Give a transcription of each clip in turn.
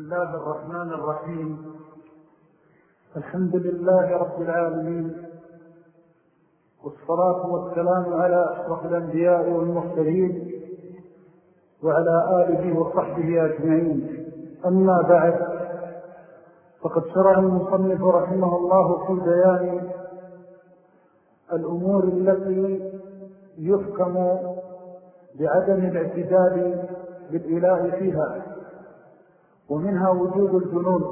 الله الرحمن الرحيم. الحمد لله رب العالمين والصلاة والسلام على أشرف الأنبياء والمرسلين وعلى آله وصحبه أجمعين. أما بعد فقد شرع المصنف رحمه الله في بيان الأمور التي يحكم بعدم الاعتداد بالإله فيها. ومنها وجود الجنون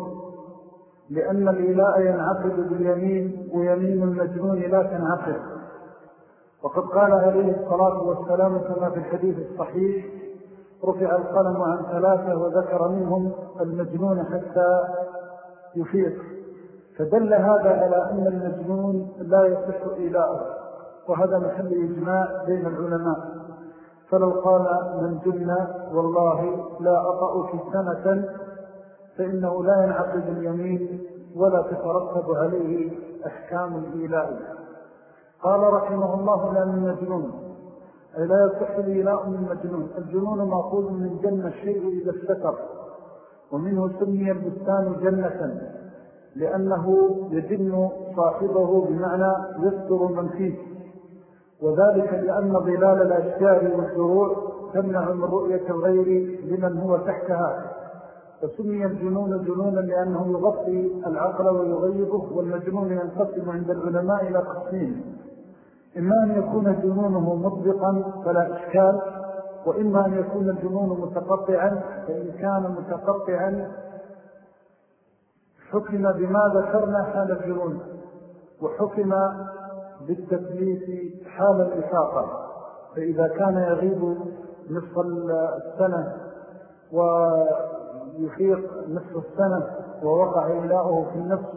لأن الإله ينعقد باليمين ويمين المجنون لا تنعقد. وقد قال عليه الصلاة والسلام كما في الحديث الصحيح رفع القلم عن ثلاثة وذكر منهم المجنون حتى يفيق. فدل هذا على أن المجنون لا يصح إلاءه وهذا محل إجماع بين العلماء. فلو قال من جن والله لا أطأك سنة فإنه لا ينعقد اليمين ولا تترتب عليه أحكام الإيلاء. قال رحمه الله لا من مجنون. أي لا يصح الإيلاء من مجنون. الجنون مأخوذ من جن الشيء إذا استتر ومنه سمي البستان جنة لأنه يجن صاحبه بمعنى يستر من فيه. وذلك لأن ظلال الأشجار والزروع تمنع من رؤية الغير لمن هو تحتها. فسمي الجنون جنونا لأنه يغطي العقل ويغيبه والمجنون ينقسم عند العلماء إلى قسمين. إما أن يكون جنونه مطبقا فلا إشكال وإما أن يكون الجنون متقطعا فإن كان متقطعا حكم بما ذكرنا حال الجنون وحكم بالتثليث حال الإفاقة. فإذا كان يغيب نصف السنة ويخيق نصف السنة ووقع إلاؤه في النصف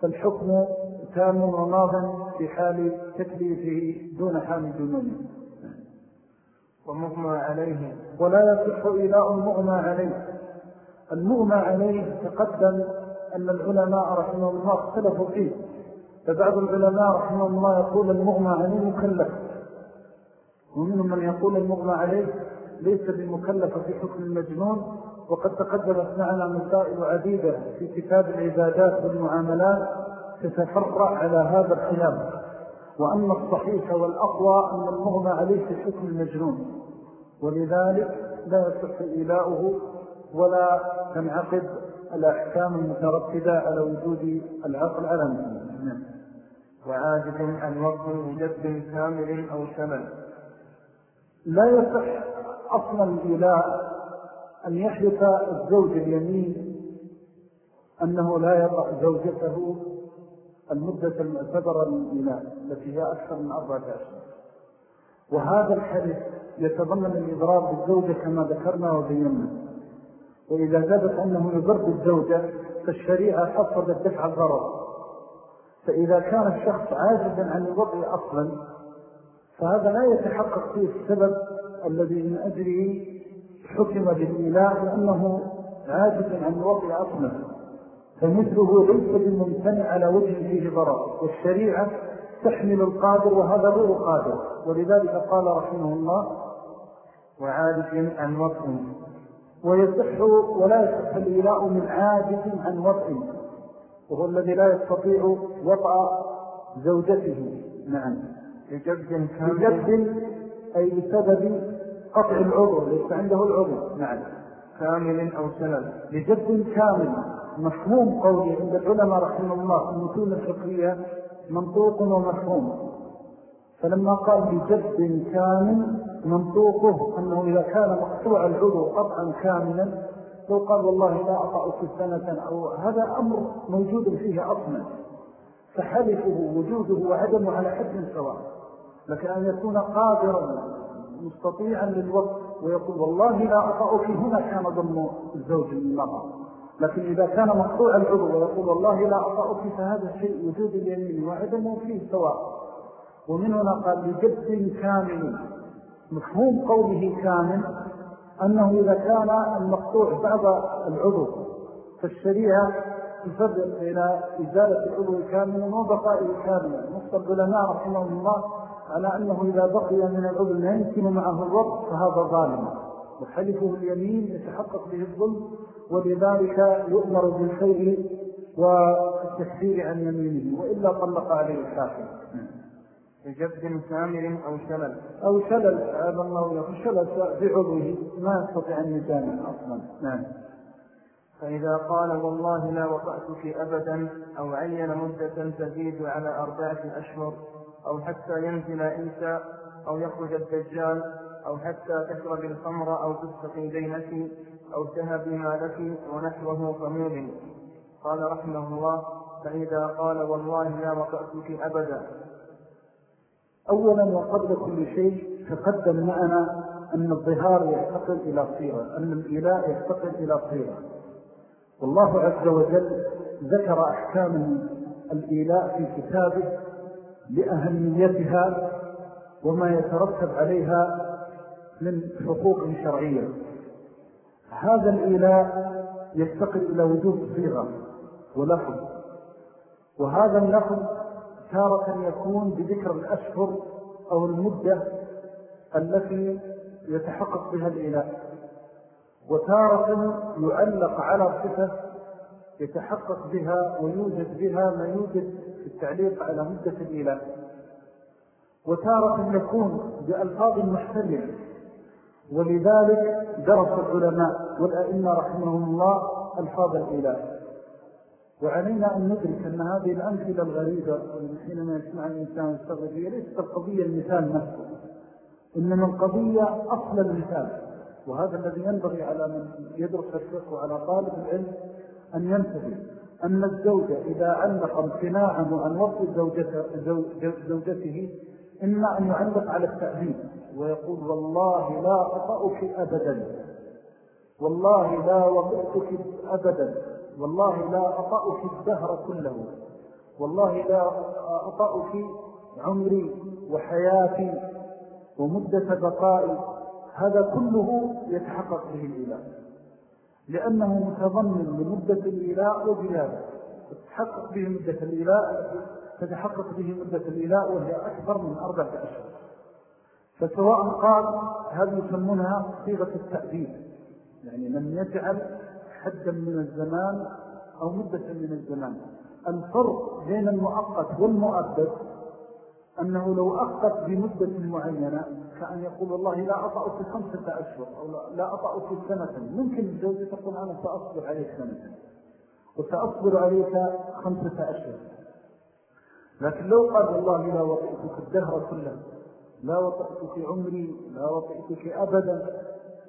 فالحكم تام وماض في حال تكليفه دون حال الجنون ومغمى عليه. ولا يصح إلاء المغمى عليه. المغمى عليه تقدم أن العلماء رحمه الله اختلفوا فيه فبعض العلماء رحمه الله يقول المغمى عليه مكلف. ومنهم من يقول المغمى عليه ليس بمكلف في حكم المجنون وقد تقدمت معنا مسائل عديدة في كتاب العبادات والمعاملات تتفرع على هذا الخلاف وأن الصحيح والأقوى أن المغمى عليه في حكم المجنون. ولذلك لا يصح إيلاؤه ولا تنعقد الأحكام المترتبة على وجود العقل على مثله وعاجز عن وقت بجد كامل أو شمل. لا يصح أصلا الإله أن يحلف الزوج اليمين أنه لا يضع زوجته المدة المعتبرة للإله التي هي أكثر من أربعة أشهر وهذا الحديث يتضمن الإضرار بالزوجة كما ذكرنا وبينا. وإذا ثبت أنه يضر بالزوجة فالشريعة حصدت دفع الضرر. فإذا كان الشخص عاجزا عن الوضع أصلا فهذا لا يتحقق فيه السبب الذي من أجله حكم بالإله لأنه عاجز عن الوضع أصلا فمثله ليس بالممتنع على وجه فيه ضرر والشريعة تحمل القادر وهذا غير قادر ولذلك قال رحمه الله وعاجز عن وضع ويصح ولا يصح الإله من عاجز عن وضع وهو الذي لا يستطيع وطأ زوجته نعم. لجد لجد أي بسبب قطع العضو ليس عنده العضو. نعم. كامل أو سلل لجد كامل. مفهوم قولي عند العلماء رحمه الله المتون الفقهية منطوق ومفهوم. فلما قال لجد كامل منطوقه أنه إذا كان مقطوع العضو قطعا كاملا لو قال والله لا أطأك سنة أو هذا أمر موجود فيه أصلا. فحلفه وجوده وعدمه على حد سواء. لكن أن يكون قادرا مستطيعا للوقت ويقول والله لا أطأك هنا كان ضم الزوج من المرأة لكن إذا كان مقطوع العضو ويقول والله لا أطأك فهذا الشيء وجود اليمين وعدمه فيه سواء. ومن هنا قال لجد كامل. مفهوم قوله كامل أنه إذا كان المقطوع بعض العضو فالشريعة تفضل إلى إزالة العضو كاملا وبقائه كاملا نص العلماء رحمه الله على أنه إذا بقي من العضو لا يمكن معه الوقت فهذا ظالم. وحلفه اليمين يتحقق به الظلم ولذلك يؤمر بالخير والتكفير عن يمينه وإلا طلق عليه الحاكم بجد كامل أو شلل. أو شلل هذا الله يقول شلل بعضه ما يستطيع أن يجامل أصلا. نعم. فإذا قال والله لا وقعتك أبدا أو عين مدة تزيد على أربعة أشهر أو حتى ينزل عيسى أو يخرج الدجال أو حتى تشرب الخمر أو تسقي دينك أو تهب مالك ونحوه فمؤمن قال رحمه الله فإذا قال والله لا وقعتك أبدا. أولا وقبل كل شيء تقدم معنا أن الظهار يستقل إلى صيغة أن الإله يستقل إلى صيغة. والله عز وجل ذكر أحكام الإيلاء في كتابه لأهميتها وما يترتب عليها من حقوق شرعية. هذا الإيلاء يفتقر إلى وجود صيغة ولفظ وهذا اللفظ تارة يكون بذكر الأشهر أو المدة التي يتحقق بها الإله وتارة يعلق على صفة يتحقق بها ويوجد بها ما يوجد في التعليق على مدة الإله. وتارة يكون بألفاظ محتملة. ولذلك درس العلماء والأئمة رحمهم الله ألفاظ الإله. وعلينا أن ندرك أن هذه الأمثلة الغريبة حينما يسمع الإنسان فيها ليست القضية المثال نفسه. إنما القضية أصل المثال. وهذا الذي ينبغي على من يدرس الفقه وعلى طالب العلم أن ينتبه أن الزوجة إذا علق امتناعه عن وقت زوجته, زوجته إما أن يعلق على التأذيب ويقول والله لا أطأك أبدا. والله لا وضعتك أبدا. والله لا أطأك الدهر كله. والله لا أطأك عمري وحياتي ومدة بقائي. هذا كله يتحقق به الإله. لأنه متضمن لمدة الإله وزيادة تتحقق به مدة الإله تتحقق به مدة الإله وهي أكثر من أربعة أشهر. فسواء قال هذه يسمونها صيغة التأديب. يعني لم يجعل حدا من الزمان أو مدة من الزمان. الفرق بين المؤقت والمؤبد أنه لو أخذت بمدة معينة كأن يقول والله لا أطأ في خمسة أشهر أو لا أطأ في سنة. ممكن الزوجة تقول أنا سأصبر عليك سنة. وسأصبر عليك خمسة أشهر. لكن لو قال والله لا وطئتك الدهر كله لا وطئتك عمري لا وطئتك أبدا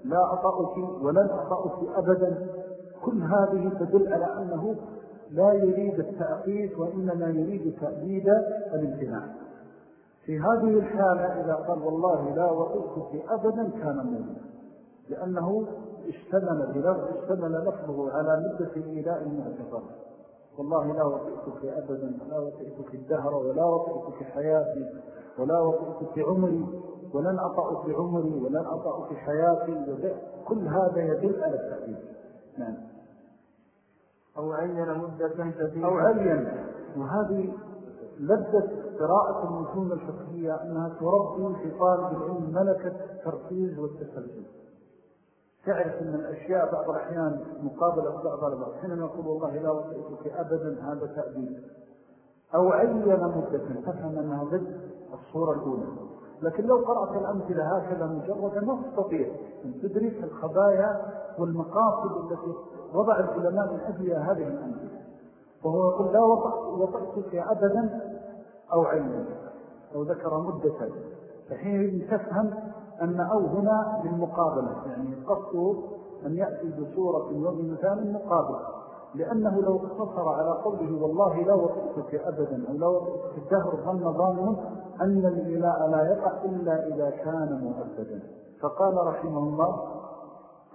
لا أطأك ولن أطأك أبدا كل هذه تدل على أنه لا يريد التأقيد وإنما يريد تأبيد الامتناع. في هذه الحالة إذا قال والله لا وطئتك أبدا كان مولا لأنه اشتمل بلفظ اشتمل لفظه على مدة الإله المعتبر والله لا وطئتك أبدا ولا وطئتك الدهر ولا وطئتك حياتي ولا وطئتك عمري ولن أطأك عمري ولن أطأك حياتي. كل هذا يدل على التأكيد. نعم. أو عين مدة تزيد أو عين. وهذه لذة قراءة النجوم الفقهية أنها تربي في طالب العلم ملكة التركيز والتسلسل تعرف أن الأشياء بعض الأحيان مقابلة بعض البعض حينما يقول والله لا وطئتك أبدا هذا تأبيد أو عين مدة تفهم أنها ضد الصورة الأولى. لكن لو قرأت الأمثلة هكذا مجردا ما تستطيع أن تدرك الخبايا والمقاصد التي وضع العلماء من هذه الأمثلة. وهو يقول لا وطئتك أبدا أو عين أو ذكر مدة. فحين تفهم أن أو هنا للمقابلة يعني قصده أن يأتي بصورة وبمثال مقابل لأنه لو اقتصر على قوله والله لا وطئتك أبدا أو لا وطئتك الدهر ظن ظانه أن الإلاء لا يقع إلا إذا كان مؤبدا. فقال رحمه الله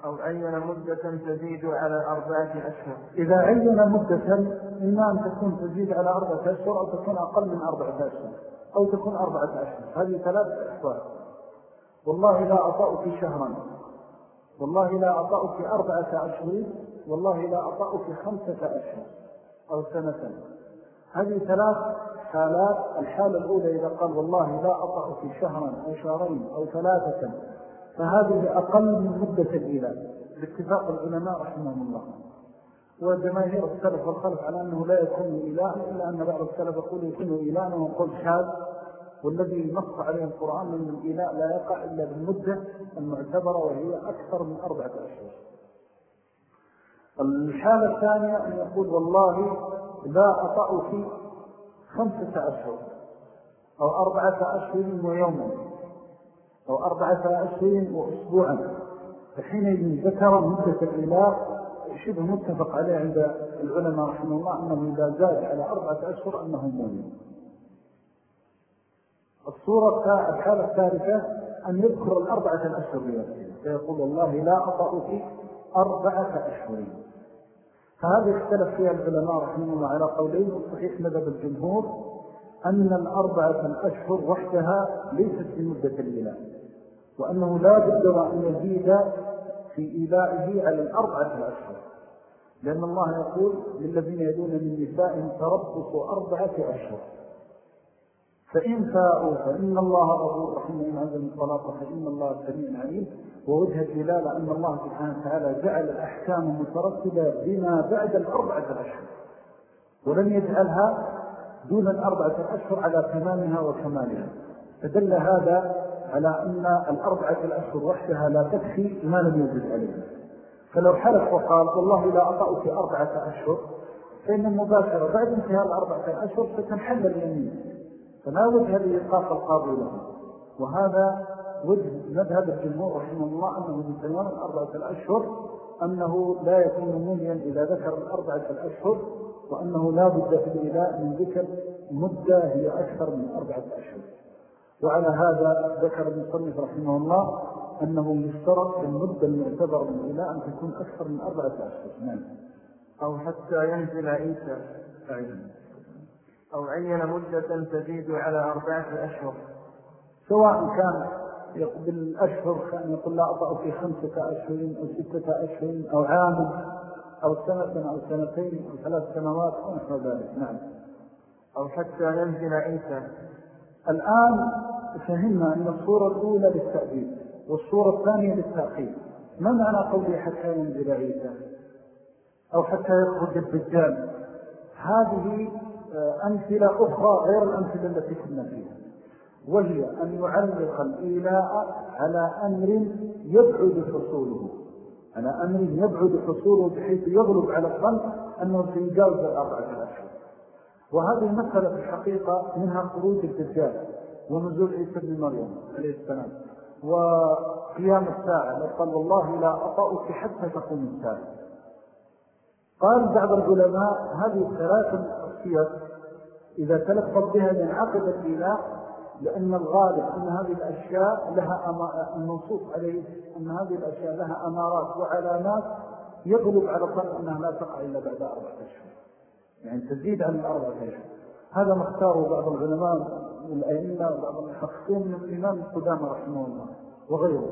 أو عين مدة تزيد على أربعة أشهر. إذا عين مدة إما أن تكون تزيد على أربعة أشهر أو تكون أقل من أربعة أشهر أو تكون أربعة أشهر. هذه ثلاثة أحوال. والله لا أطأك شهرا. والله لا أطأك أربعة أشهر والله لا أطأك خمسة أشهر أو سنة. هذه ثلاث حالات. الحالة الأولى إذا قال والله لا أطأك شهرا أو شهرين أو ثلاثة. فهذه أقل من مدة الإله باتفاق العلماء رحمهم الله. وجماهير السلف والخلف على أنه لا يكون إله إلا أن بعض السلف يقول يكون إله ويقول شاذ. والذي نص عليه القرآن من الإله لا يقع إلا بالمدة المعتبرة وهي أكثر من أربعة أشهر. الحالة الثانية أن يقول والله لا أطأ في خمسة أشهر أو أربعة أشهر ويوما. أو أربعة أشهر وأسبوعا فحين ذكر مدة الإله شبه متفق عليه عند العلماء رحمه الله أنه إذا زاد على أربعة أشهر أنه مؤمن الصورة الحالة الثالثة أن يذكر الأربعة الأشهر فيقول والله لا أطأ في أربعة أشهر. فهذا اختلف فيها العلماء رحمه الله على قولين صحيح مذهب الجمهور أن الأربعة الأشهر وحدها ليست بمدة الإله وأنه لا بد أن يزيد في إيلائه على الأربعة الأشهر. لأن الله يقول للذين يدون من نسائهم تربصوا أربعة أشهر. فإن فاءوا فإن الله غفور رحيم. إن عزم الطلاق فإن الله سميع عليم. ووجه الدلالة أن الله سبحانه وتعالى جعل الأحكام مترتبة بما بعد الأربعة الأشهر. ولم يجعلها دون الأربعة الأشهر على تمامها وكمالها. فدل هذا على أن الأربعة الأشهر وحدها لا تكفي ما لم يوجد عليه. فلو حلف وقال والله لا أطأ في أربعة أشهر فإن المباشرة بعد انتهاء الأربعة الأشهر ستنحل اليمين. فلا وجه لإيقاف القاضي له؟ وهذا وجه مذهب الجمهور رحمه الله أنه من تمام الأربعة الأشهر أنه لا يكون منيا إذا ذكر الأربعة الأشهر وأنه لا بد في الإله من ذكر مدة هي أكثر من أربعة أشهر. وعلى هذا ذكر المصنف رحمه الله أنه يشترط المدة المعتبر من الإله أن تكون أكثر من أربعة أشهر أو حتى ينزل عيسى. أو عين مدة تزيد على أربعة أشهر. سواء كان بالأشهر كان يقول لا أطأ في خمسة أشهر أو ستة أشهر أو عام أو سنة أو سنتين أو ثلاث سنوات أو ذلك. نعم. أو حتى ينزل عيسى. الآن فهمنا أن الصورة الأولى للتأبيد والصورة الثانية للتأخير. ما معنى قولي حتى ينزل عيسى أو حتى يخرج الدجال؟ هذه آه، أمثلة أخرى غير الأمثلة التي كنا فيها وهي أن يعلق الإيلاء على أمر يبعد حصوله. على أمر يبعد حصوله بحيث يغلب على الظن أنه سيجاوز الأربعة الأشهر وهذه مسألة في الحقيقة منها خروج الدجال. ونزول عيسى بن مريم عليه السلام. وقيام الساعة قال والله لا أطأك حتى تقوم الساعة. قال بعض العلماء هذه الثلاث السير إذا تلفظ بها ينعقد الإله لأن الغالب أن هذه الأشياء لها النصوص عليه أن هذه الأشياء لها أمارات وعلامات يغلب على الظن أنها لا تقع إلا بعد أربعة أشهر. يعني تزيد عن الأربعة أشهر. هذا ما اختاره بعض العلماء. والأئمة وبعض المحققين من الإمام القدامى رحمه الله وغيره.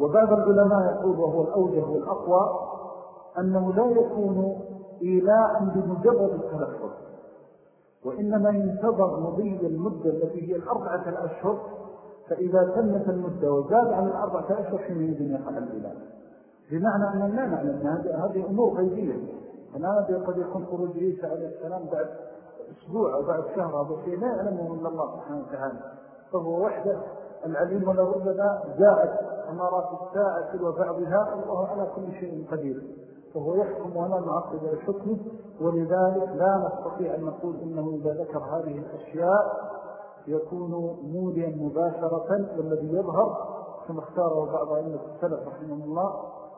وبعض العلماء يقول وهو الأوجه والأقوى أنه لا يكون إيلاء بمجرد التلفظ وإنما ينتظر مضي المدة التي هي الأربعة الأشهر فإذا تمت المدة وزاد عن الأربعة أشهر حين يجب يقع الإله بمعنى أننا لا نعلم هذه أمور غيبية. فلا ندري قد يكون خروج عيسى عليه السلام بعد أسبوع أو بعد شهر هذا شيء لا يعلمه إلا الله سبحانه وتعالى. فهو وحده العليم ولربما جاءت أمارات الساعة وبعضها الله على كل شيء قدير. فهو يحكم ولا نعقد الحكم ولذلك لا نستطيع أن نقول إنه إذا ذكر هذه الأشياء يكون موليا مباشرة والذي يظهر كما اختاره بعض أئمة السلف رحمه الله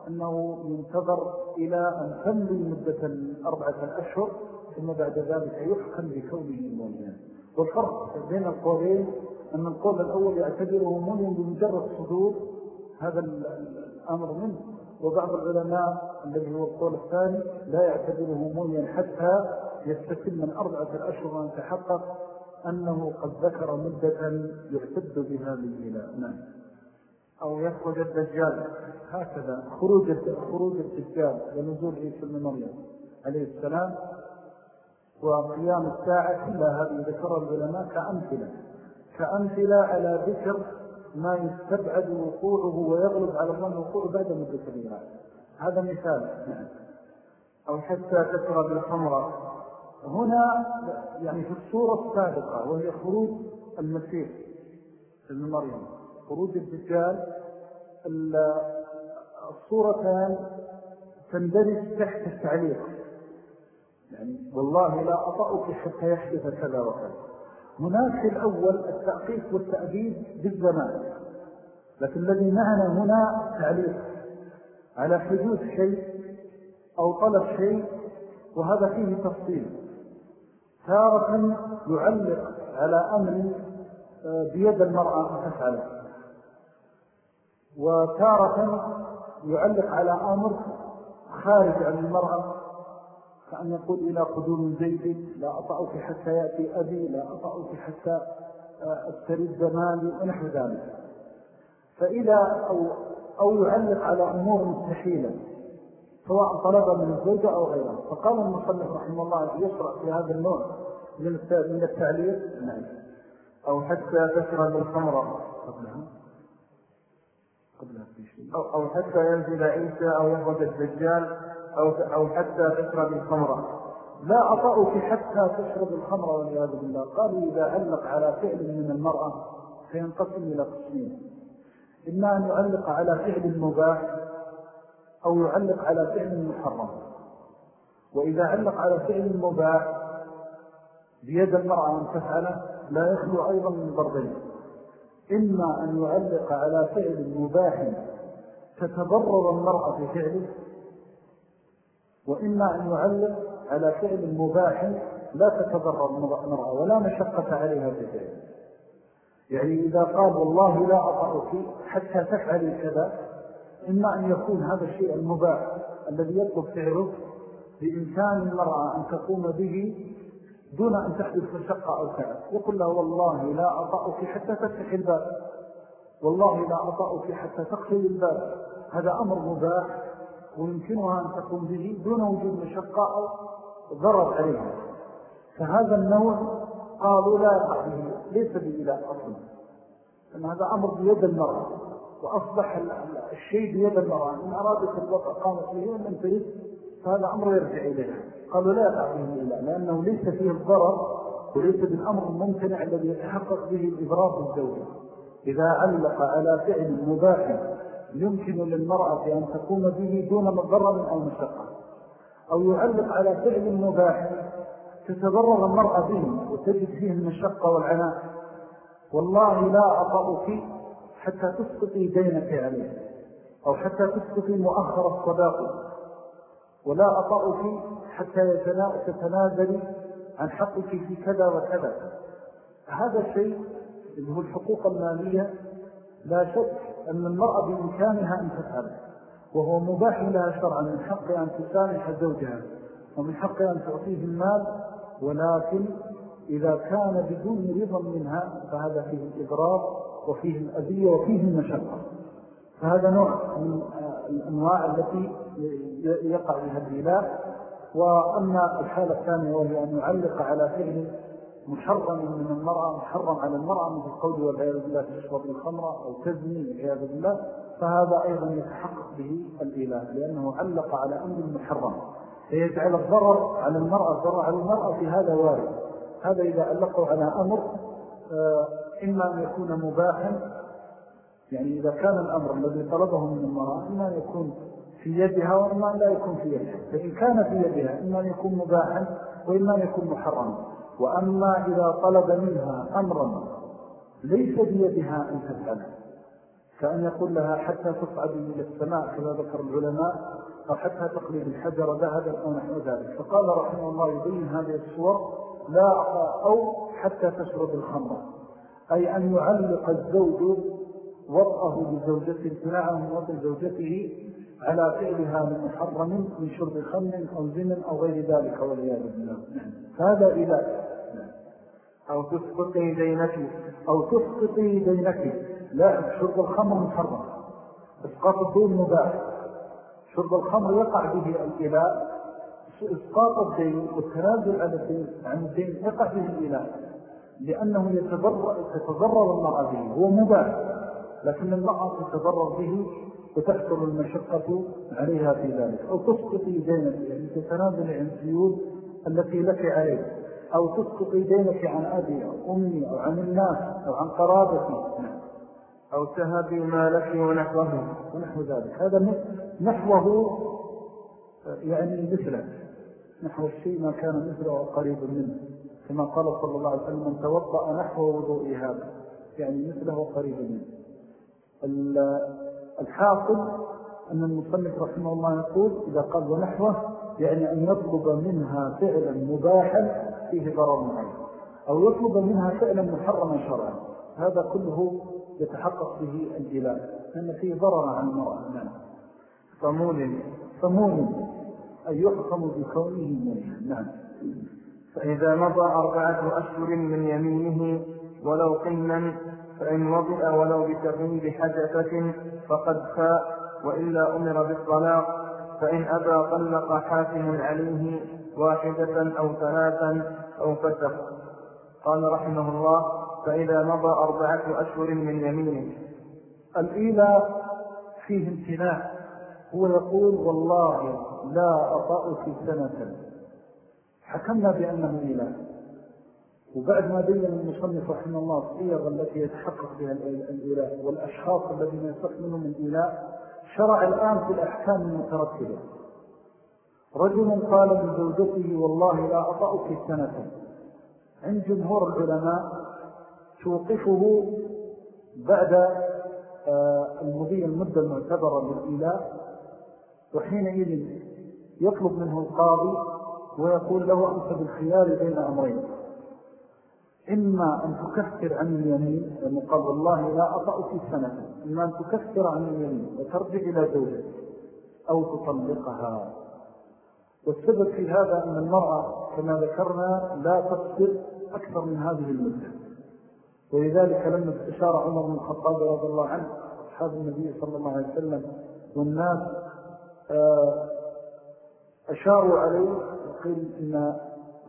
أنه ينتظر إلى أن تمضي مدة الأربعة الأشهر ثم بعد ذلك يحكم بكونه موليا والفرق بين القولين أن القول الأول يعتبره موليا بمجرد صدور هذا الأمر منه. وبعض العلماء الذي هو القول الثاني لا يعتبره موليا حتى يستكل من أربعة الأشهر وأن تحقق أنه قد ذكر مدة يعتد بها للإله. نعم. أو يخرج الدجال. هكذا. خروج خروج الدجال ونزول عيسى بن مريم عليه السلام. وقيام الساعة كلها هذه ذكر العلماء كأمثلة. كأمثلة على ذكر ما يستبعد وقوعه ويغلب على الظن وقوعه بعد مدة الإله هذا مثال. أو حتى تشرب الخمر هنا يعني في الصورة السابقة وهي خروج المسيح ابن مريم. خروج الدجال. الصورتان تندرج تحت التعليق. يعني والله لا أطأك حتى يحدث كذا وكذا. هناك في الأول التأقيف والتأديب بالزمان لكن الذي معنا هنا تعليق على حدوث شيء أو طلب شيء وهذا فيه تفصيل. تارة يعلق على أمر آه، بيد المرأة تفعله. وتارة يعلق على أمر خارج عن المرأة كأن يقول إلى قدوم زيد لا أطأك حتى يأتي أبي لا أطأك حتى آه، أسترد مالي ونحو ذلك. فإذا أو, أو يعلق على أمور مستحيلة سواء طلب من الزوجة أو غيرها. فقال المصنف رحمه الله يشرع في هذا النوع من التعليق نعم أو حتى تشرب الخمر قبلها. قبلها في شيء أو, أو حتى ينزل عيسى أو يخرج الدجال. أو, أو حتى تشرب الخمر. لا أطأك حتى تشرب الخمر والعياذ بالله. قالوا إذا علق على فعل من المرأة فينقسم إلى قسمين. إما أن يعلق على فعل مباح أو يعلق على فعل محرم. وإذا علق على فعل مباح بيد المرأة أن تفعله لا يخلو أيضا من ضربين. إما أن يعلق على فعل مباح تتضرر المرأة في فعله وإما أن يعلق على فعل مباح لا تتضرر المرأة ولا مشقة عليها فعله يعني إذا قال والله لا أطأك حتى تفعلي كذا إما أن يكون هذا الشيء المباح الذي يطلب فعله بإمكان المرأة أن تقوم به دون أن تحدث مشقة أو تعب. يقول له والله لا أطأك حتى تفتح الباب. والله لا أطأك حتى تقفل الباب. هذا أمر مباح ويمكنها أن تقوم به دون وجود مشقة أو ضرر عليها. فهذا النوع قالوا لا يقع به ليس بإله أصلا لأن هذا أمر بيد المرأة وأصبح الشيء بيد المرأة. إن أرادت الوقع قامت به ومن تريد فهذا أمر يرجع إليها. قالوا لا يقع به لأنه ليس فيه الضرر وليس بالأمر الممتنع الذي يتحقق به الإضرار الزوجة إذا علق على فعل مباح يمكن للمرأة أن تقوم به دون مضرر أو مشقة أو يعلق على فعل مباح تتضرر المرأة به وتجد فيه المشقة والعناء. والله لا أطأك حتى تسقطي دينك عليه أو حتى تسقطي مؤخر الصداق. ولا أطأك حتى تتنازلي عن حقك في كذا وكذا. هذا الشيء اللي هو الحقوق المالية لا شك أن المرأة بإمكانها أن تفعل وهو مباح لها شرعا من حق أن تسامح زوجها ومن حق أن تعطيه المال ولكن إذا كان بدون رضا منها فهذا فيه الإضرار وفيه الأذية وفيه المشقة. فهذا نوع من الأنواع التي يقع بها الإله. وأما الحالة الثانية وهي أن يعلق على فعل محرم من المرأة محرم على المرأة من القول والعياذ بالله تشرب الخمرة أو تزني والعياذ بالله فهذا أيضا يتحقق به الإله لأنه علق على أمر محرم فيجعل الضرر على المرأة الضرر على المرأة في هذا وارد. هذا إذا علقوا على أمر آه، إما أن يكون مباحا يعني إذا كان الأمر الذي طلبه من المرأة إما أن يكون في يدها وإما أن لا يكون في يدها. فإن كان في يدها إما أن يكون مباحا وإما أن يكون محرما. وأما إذا طلب منها أمرا ليس بيدها أن تفعله كأن يقول لها حتى تصعد إلى السماء كما ذكر العلماء أو حتى تقلب الحجر ذهبا أو نحو ذلك. فقال رحمه الله يبين هذه الصور لا أو حتى تشرب الخمر. أي أن يعلق الزوج وضعه بزوجته من وضع زوجته على فعلها من محرم من شرب خمر أو زمن أو غير ذلك والعياذ بالله. فهذا إله أو تسقطي دينك أو تسقطي دينك. لا شرب الخمر محرم. إسقاط الدين مباح. شرب الخمر يقع به الإله. إسقاط الدين والتنازل عن الدين عن الدين يقع به الإله. لأنه يتضرر, يتضرر المرأة به. هو مباح. لكن المرأة تتضرر به وتحصل المشقة عليها في ذلك. أو تسقطي دينك يعني تتنازل عن السيول التي لك عليه أو تسقطي دينك عن أبي أو أمي أو عن الناس أو عن قرابتي نعم. أو تهبي مالك ونحوه. ونحو ذلك. هذا نحوه يعني مثله. نحو الشيء ما كان مثله وقريب منه. كما قال صلى الله عليه وسلم من توضأ نحو وضوء هذا. يعني مثله وقريب منه. الحاصل أن المصنف رحمه الله يقول إذا قال ونحوه يعني أن يطلب منها فعلا مباحا فيه ضرر معين أو يطلب منها فعلا محرما شرعا هذا كله يتحقق به الجلال لأن فيه ضرر عن المرأة. صمول صمول أن يحكم بكونه منها. نعم. فإذا مضى أربعة أشهر من يمينه ولو قنا فإن وضع ولو بتغييب حدثة فقد فاء وإلا أمر بالطلاق فإن أبى طلق حاكم عليه واحدة أو ثلاثا أو فسخ قال رحمه الله فإذا مضى أربعة أشهر من يمينه. الإيلاء فيه امتناع. هو يقول والله لا أطأك سنة. حكمنا بأنه إيلاء وبعد ما بين المصنف رحمه الله الصيغ التي يتحقق بها الإيلاء والأشخاص الذين يصح منهم الإيلاء شرع الآن في الأحكام المترتبة. رجل قال لزوجته والله لا أطأك سنة. عند جمهور العلماء توقفه بعد آه، المضي المدة المعتبرة للإيلاء وحينئذ يطلب منه القاضي ويقول له أنت بالخيار بين أمرين. إما أن تكفر عن اليمين قال والله لا أطأ في سنة إما أن تكفر عن اليمين وترجع إلى زوجك أو تطلقها. والسبب في هذا أن المرأة كما ذكرنا لا تصبر أكثر من هذه المدة. ولذلك لما استشار عمر بن الخطاب رضي الله عنه أصحاب النبي صلى الله عليه وسلم والناس آه، أشاروا عليه وقيل إن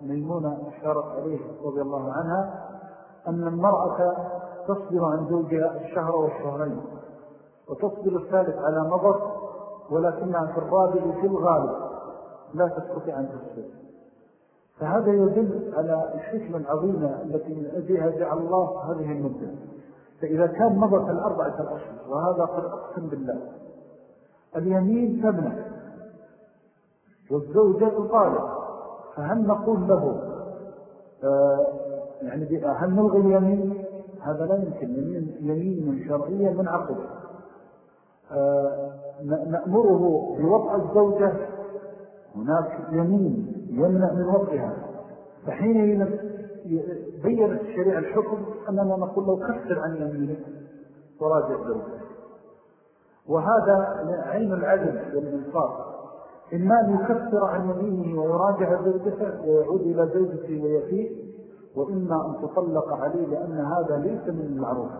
ميمونة أشارت عليه رضي الله عنها أن المرأة تصبر عن زوجها الشهر والشهرين وتصبر الثالث على نظر ولكنها في الرابع في الغالب لا تستطيع أن تصبر. فهذا يدل على الحكمة العظيمة التي من أجلها جعل الله هذه المدة. فإذا كان مضت الأربعة الأشهر وهذا قد أقسم بالله اليمين تبنى والزوجة تطالب فهل نقول له آه، يعني هل نلغي اليمين. هذا لا يمكن. يمين, شرعية من عقل. آه، نأمره بوضع الزوجة. هناك يمين يمنع من وضعها. فحين بيّنت الشريعة الحكم أننا نقول له كفر عن يمينه وراجع زوجه وهذا عين العدل والإنصاف. إما أن يكفر عن يمينه ويراجع زوجته ويعود إلى زوجته ويفيه وإما أن تطلق عليه لأن هذا ليس من المعروف.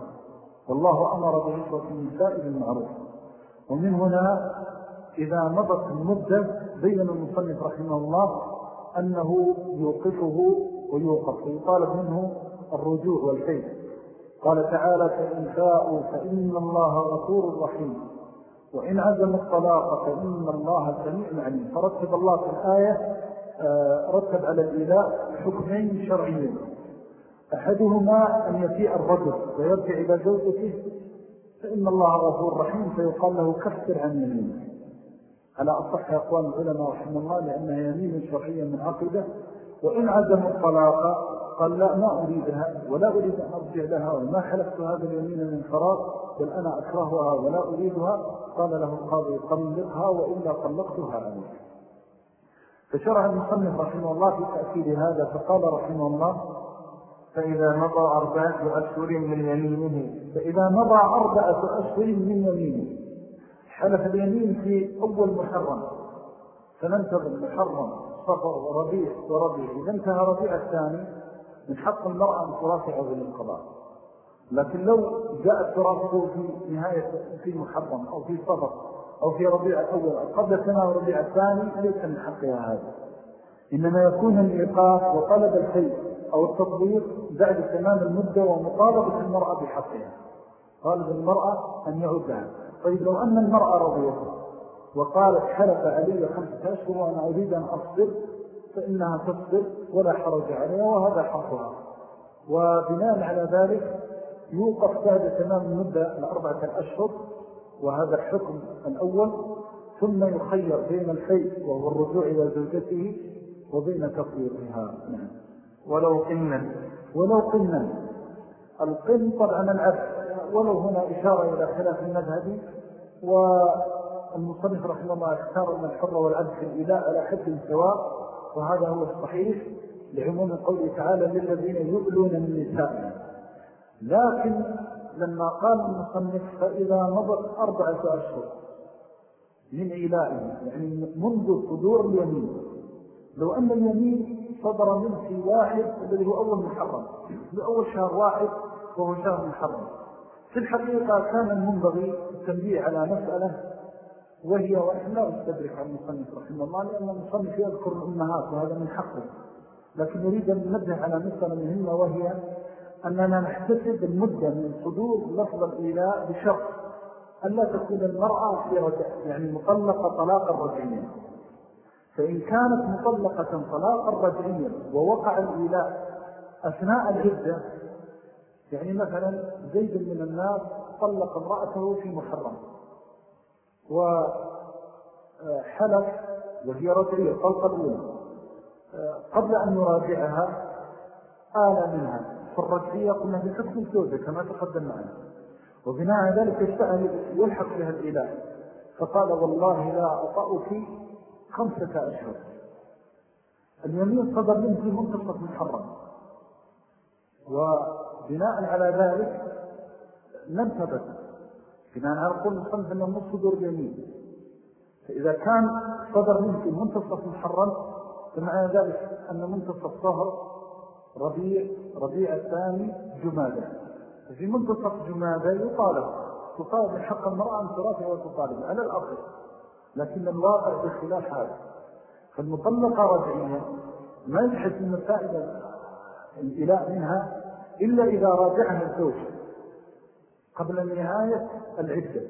والله أمر بإخوة النساء بالمعروف ومن هنا إذا مضت المدة بين المصنف رحمه الله أنه يوقفه ويوقف. ويطالب منه الرجوع والحيث قال تعالى فإن فاءوا فإن الله غفور رحيم. وإن عزم الطلاق فإن الله سميع عليم. فرتب الله في الآية آه، رتب على الإله حكمين شرعيين. أحدهما أن يفيء الرجل ويرجع إلى زوجته فإن الله غفور رحيم فيقال له كفر عن يمينه على أصح أقوال العلماء رحمه الله لأنها يمين شرعية من عقيدة. وإن عزم الطلاق قال لا ما أريدها ولا أريد أن أرجع لها وما حلفت هذا اليمين من فراغ بل أنا أكرهها ولا أريدها. قال له القاضي طلقها وإلا طلقتها عليك. فشرع المصنف رحمه الله في تأكيد هذا فقال رحمه الله فإذا مضى أربعة أشهر من يمينه فإذا مضى أربعة أشهر من يمينه. حلف اليمين في أول محرم فننتظر محرم صفر وربيع وربيع. إذا انتهى ربيع الثاني من حق المرأة أن ترافعه للقضاء لكن لو جاءت ترافعه في نهاية في محرم أو في صفر أو في ربيع الأول أو قبل سنة وربيع الثاني ليس من حقها هذا. إنما يكون الإيقاف وطلب الخير أو التطبيق بعد تمام المدة ومطالبة المرأة بحقها. طالب المرأة أن يعود. لها طيب لو أن المرأة رضيت وقالت حلف علي خمسة أشهر وأنا أريد أن أصبر فإنها تصبر ولا حرج عليها وهذا حقها. وبناء على ذلك يوقف بعد تمام المدة الأربعة الأشهر وهذا الحكم الأول. ثم يخير بين الحي وهو الرجوع إلى زوجته وبين تطويرها نعم. ولو قنا. ولو قنا. القن طبعا العبد. ولو هنا إشارة إلى خلاف المذهبي والمصنف رحمه الله اختار أن الحر والعبد في الإلاء على حد سواء وهذا هو الصحيح لعموم قوله تعالى للذين يؤلون من نسائهم لكن لما قال المصنف فإذا مضت أربعة أشهر من إلائه يعني منذ صدور اليمين. لو أن اليمين صدر منه في واحد الذي هو أول محرم. في أول شهر واحد وهو شهر محرم. في الحقيقة كان المنبغي التنبيه على مسألة وهي وإحنا أستدرك عن المصنف رحمه الله لأن المصنف يذكر الأمهات وهذا من حقه. لكن نريد أن ننبه على مسألة مهمة وهي أننا نحتسب المدة من صدور لفظ الإيلاء بشرط أن لا تكون المرأة في رجع يعني مطلقة طلاقا رجعيا فإن كانت مطلقة طلاقا رجعيا ووقع الإيلاء أثناء العدة يعني مثلا زيد من الناس طلق امرأته في محرم وحلف وهي رجعية الطلقة الأولى قبل أن يراجعها آل منها. فالرجعية قلنا بحكم الزوجة كما تقدم معنا. وبناء ذلك يستأهل يلحق بها الإله. فقال والله لا أطأك خمسة أشهر. اليمين صدر منه في منتصف محرم. وبناء على ذلك لم ثبت بناء على قول المصنف أنه نص صدور اليمين. فإذا كان صدر منه في منتصف محرم فمعنى ذلك أن منتصف صهر ربيع ربيع الثاني جمادة في منتصف جمادة يطالب. تطالب حق المرأة أن ترافع وتطالب على الأرض. لكن الواقع بخلاف هذا. فالمطلقة رجعية ما يبحث من الفائدة الإلاء منها إلا إذا راجعها الزوج قبل نهاية العدة.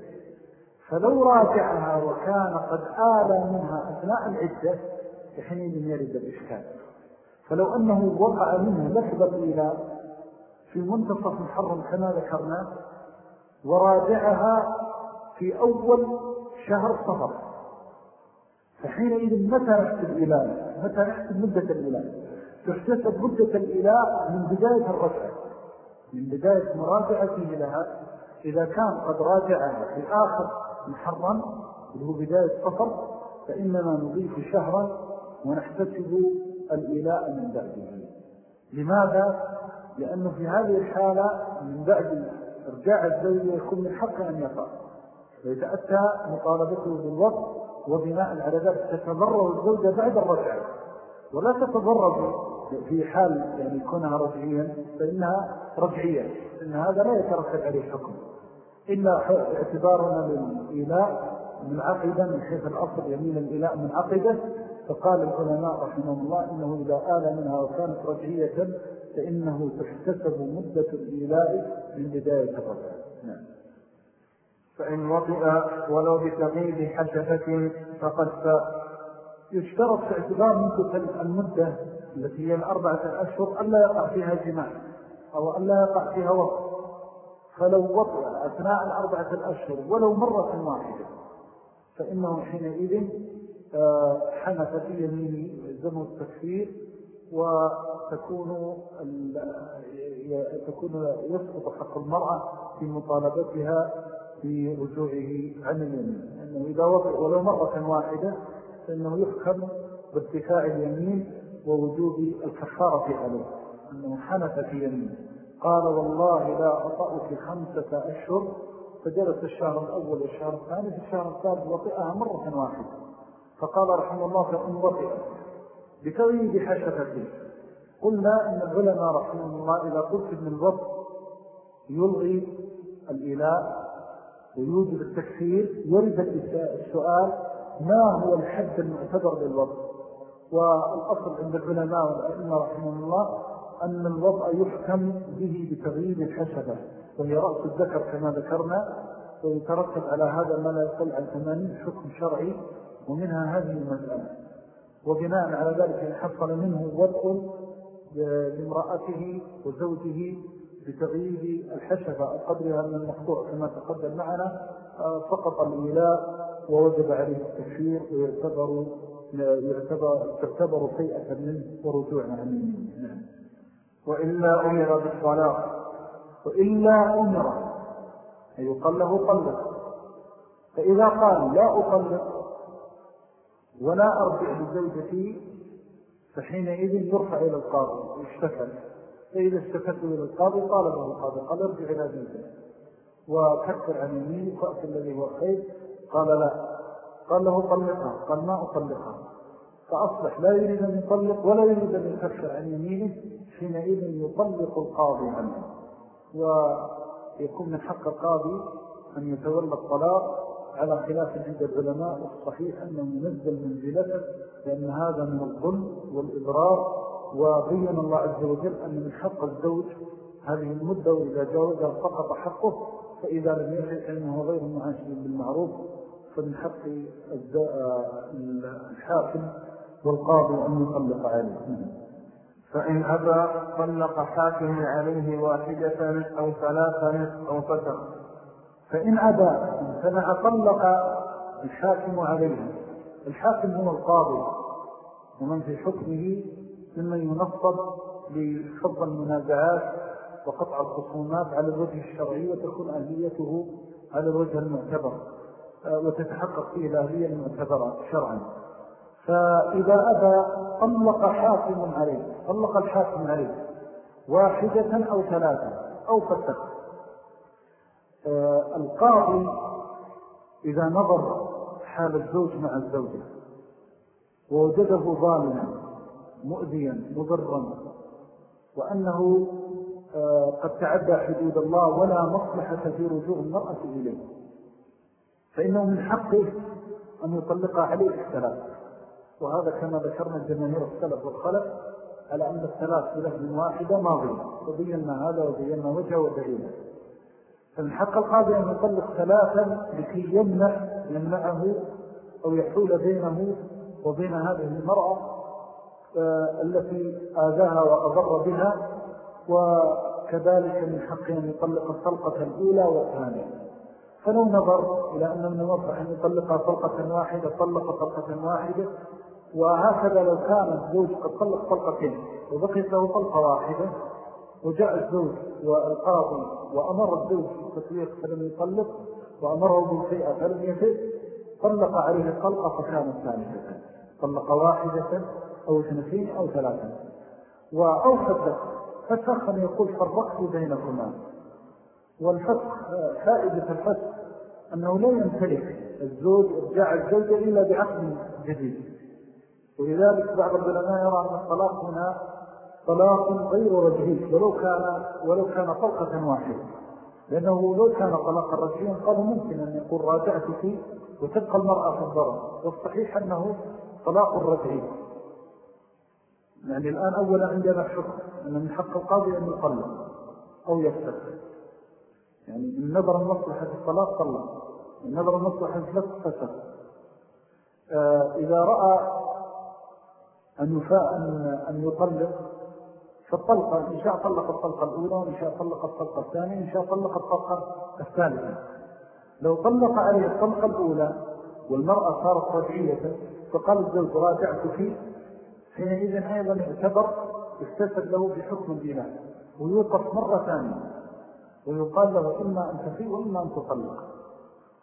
فلو راجعها وكان قد آل منها أثناء العدة فحينئذ يرد الإشكال. فلو أنه وقع منه لفظ الإلاء في منتصف محرم كما ذكرنا وراجعها في أول شهر صفر. فحينئذ متى نحسب الإله؟ متى نحسب مدة الإله؟ تحتسب مدة الإله من بداية الرجعة من بداية مراجعته لها. إذا كان قد راجعها في آخر محرم اللي هو بداية صفر فإننا نضيف شهرا ونحتسب الإلاء من بعده لماذا؟ لأنه في هذه الحالة من بعد ارجاع الزوجة يكون من حق أن يقع. ويتأتى مطالبته بالوقت وبناء على ذلك تتضرر الزوجة بعد الرجعة ولا تتضرر في حال يعني كونها رجعيا فإنها رجعية. إن هذا لا يترتب عليه حكم. إلا اعتبارنا للإيلاء منعقدا. من حيث الأصل يمين الإيلاء منعقدة. فقال العلماء رحمه الله إنه إذا آل منها وكانت رجعية فإنه تحتسب مدة الإيلاء من بداية الرجعة نعم. فإن وطئ ولو بتغيب حشفة فقد فاء يشترط في اعتبار مدة المدة التي هي الأربعة الأشهر ألا يقع فيها جماع أو ألا يقع فيها وقت فلو وطئ أثناء الأربعة الأشهر ولو مرة واحدة فإنه حينئذ حنف في يمينه زمن التكفير وتكون تكون يسقط حق المرأة في مطالبتها في رجوعه عن اليمين. لأنه إذا وقع ولو مرة واحدة فإنه يحكم بارتفاع اليمين ووجوب الكفارة عليه أنه حنف في يمين. قال والله لا أطأك خمسة أشهر. فجلس الشهر الأول والشهر الثاني في الشهر الثالث وطئها مرة واحدة. فقال رحمه الله فإن وطئ بتغييب حشفته قلنا إن العلماء رحمه الله إذا قلت ابن الوطء يلغي الإله ويوجد التكفير يرد السؤال ما هو الحد المعتبر للوضع والأصل عند العلماء والأئمة رحمه الله أن الوضع يحكم به بتغيير الحشبة وهي رأس الذكر كما ذكرنا ويترتب على هذا ما لا يقل عن ثمانين حكم شرعي ومنها هذه المسألة. وبناء على ذلك حصل منه وضع لامرأته وزوجه بتغيير الحشفة قدرها من المقطوع كما تقدم معنا فقط الإيلاء ووجب عليه التكفير ويعتبر يعتبر تعتبر سيئة منه ورجوعا عن نعم. وإلا أمر بالصلاة وإلا أمر أي يقال له طلق فإذا قال لا أطلق ولا أرجع لزوجتي فحينئذ يرفع إلى القاضي ويشتكل فإذا اشتكت إلى القاضي طالبه القاضي قال ارجع إلى زوجتي وكثر عن يمينه فأت الذي هو خير. قال لا. قال له طلقها. قال ما أطلقها. فأصبح لا يريد أن يطلق ولا يريد أن يكفر عن يمينه. حينئذ يطلق القاضي عنه. ويكون من حق القاضي أن يتولى الطلاق على خلاف عند العلماء والصحيح أنه منزل منزلته لأن هذا من الظلم والإضرار وبين الله عز وجل أن من حق الزوج هذه المدة وإذا جاوزها سقط حقه فإذا لم يفعل أنه غير معاشر بالمعروف. فمن حق الحاكم والقاضي أن يطلق عليه. فإن أبى طلق حاكم عليه واحدة أو ثلاثا أو فتر فإن أبى امتنع طلق الحاكم عليه. الحاكم هو القاضي ومن في حكمه ممن ينصب لفض المنازعات وقطع الخصومات على الوجه الشرعي وتكون أهليته على الوجه المعتبر وتتحقق فيه الأهلية المعتبرة شرعا. فإذا أبى طلق حاكم عليه طلق الحاكم عليه واحدة أو ثلاثة أو آه، القاضي إذا نظر حال الزوج مع الزوجة ووجده ظالما مؤذيا مضرا وأنه آه، قد تعدى حدود الله ولا مصلحة في رجوع المرأة إليه. فإنه من حقه أن يطلق عليه الثلاث. وهذا كما ذكرنا الجماهير السلف والخلف على أن الثلاث بلفظ واحدة ماضية وبينا هذا وبينا وجه ودليل. فمن حق القاضي أن يطلق ثلاثا لكي يمنع يمنعه أو يحول بينه وبين هذه المرأة آه، التي آذاها وأضر بها وكذلك من حقه أن يطلق الطلقة الأولى والثانية. فلو نظر إلى أن من المصلح أن يطلقها طلقة واحدة طلق طلقة واحدة وهكذا لو كان الزوج قد طلق طلقتين وبقيت له طلقة واحدة وجاء الزوج والقاضي وأمر الزوج بالتطليق فلم يطلق وأمره بالفئة فلم يفئ طلق عليه الطلقة فكانت ثالثة طلق واحدة أو اثنتين أو ثلاثة. صدق فسخ أن يقول فرقت بينكما. والفسخ فائدة الفسخ أنه لا يمتلك الزوج ارجاع الزوجة إلا بعقد جديد. ولذلك بعض العلماء يرى أن الطلاق هنا طلاق غير رجعي ولو كان ولو كان طلقة واحدة. لأنه لو كان طلاقا رجعيا قال ممكن أن يقول راجعتك وتبقى المرأة في الضرر والصحيح أنه طلاق رجعي يعني الآن أولا عندنا الحكم أن من حق القاضي أن يطلق أو يفتح يعني من نظر المصلحة الطلاق طلق من نظر المصلحة الفسق فسق. آه إذا رأى أن, أن, أن يطلق فالطلقة إن شاء طلق الطلقة الأولى وإن شاء طلق الطلقة الثانية إن شاء طلق الطلقة الثالثة. لو طلق عليه الطلقة الأولى والمرأة صارت رجعية فقال الزوج فيه حينئذ أيضا يعتبر استسد له بحكم البناء ويوقف مرة ثانية ويقال له إما أن تفيه وإما أن تطلق.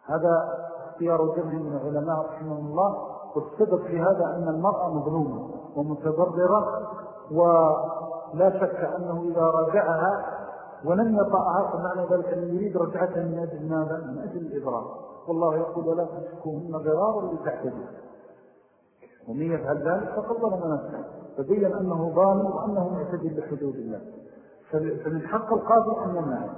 هذا اختيار جمع من العلماء رحمه الله والسبب في هذا أن المرأة مظلومة ومتضررة ولا شك أنه إذا رجعها ولم يطأها فمعنى ذلك أن يريد رجعتها من أجل ماذا؟ من أجل الإضرار والله يقول ولا تشكوهن ضرارا لتعتدوا. ومن يفعل ذلك فقد ظلم نفسه. فبين أنه ظالم وأنه معتدل بحدود الله. فمن حق القاضي أن يمنع.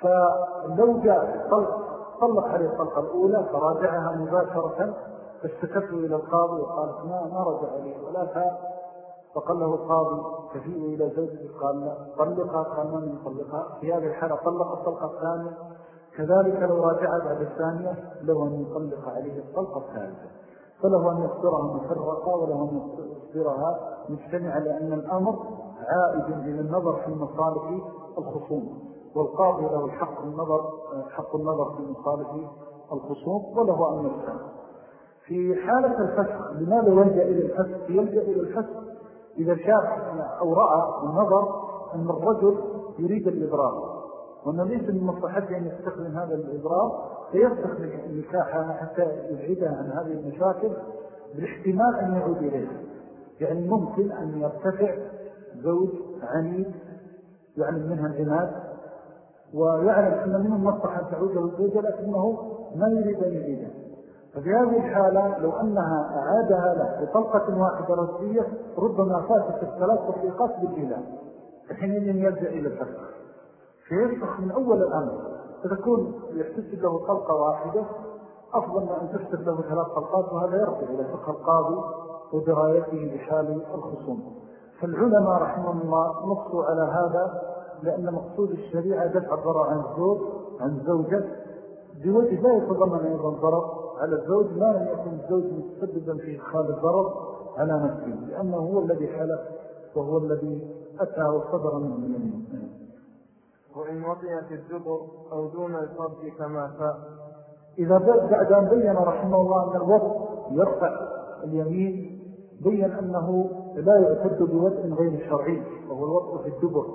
فلو جاء طلق, طلق عليه الطلقة الأولى فراجعها مباشرة فاشتكته إلى القاضي وقالت ما, ما رجع لي ولا فقال له القاضي تفيء إلى زوجك قال لا طلقها قال من يطلقها في هذه الحالة طلق الطلقة الثانية. كذلك لو راجع بعد الثانية له أن يطلق عليه الطلقة الثالثة. فله أن يصدرها مفرقة وله أن يصدرها مجتمعة لأن الأمر عائد إلى النظر في مصالح الخصوم. والقاضي له حق النظر حق النظر في مصالح الخصوم وله أن يفسخ في حالة الفسخ لماذا يلجأ إلى الفسخ؟ يلجأ إلى الفسخ إذا شاف أو رأى النظر أن الرجل يريد الإضرار وأنه ليس من مصلحته أن يستخدم هذا الإضرار فيفسخ نكاحها حتى يبعدها عن هذه المشاكل بالاحتمال أن يعود إليها يعني ممكن أن يرتفع زوج عنيد يعلم منها العناد ويعلم أن من المصلحة أن تعود له الزوجة لكنه ما يريد أن يريدها ففي هذه الحالة لو أنها أعادها له بطلقة واحدة رسمية ربما فاتت الثلاث تطليقات بالإله. حينئذ يلجأ إلى الفسخ فيفسخ من أول الأمر. فتكون يحتسب له طلقة واحدة أفضل من أن تحتسب له ثلاث طلقات وهذا يرجع إلى فقه القاضي ودرايته بحال الخصوم. فالعلماء رحمه الله نصوا على هذا لأن مقصود الشريعة دفع الضرر عن الزوج عن الزوجة بوجه لا يتضمن أيضا ضرر. على الزوج ما لم يكن الزوج متسببا في إدخال الضرر على نفسه لأنه هو الذي حلف وهو الذي أتى وصدر منه من وإن وضع في الزبر أو دون الفرد كما فاء إذا بعد أن بين رحمه الله أن الوضع يرفع اليمين بين أنه لا يعتد بوضع غير شرعي وهو الوضع في الدبر.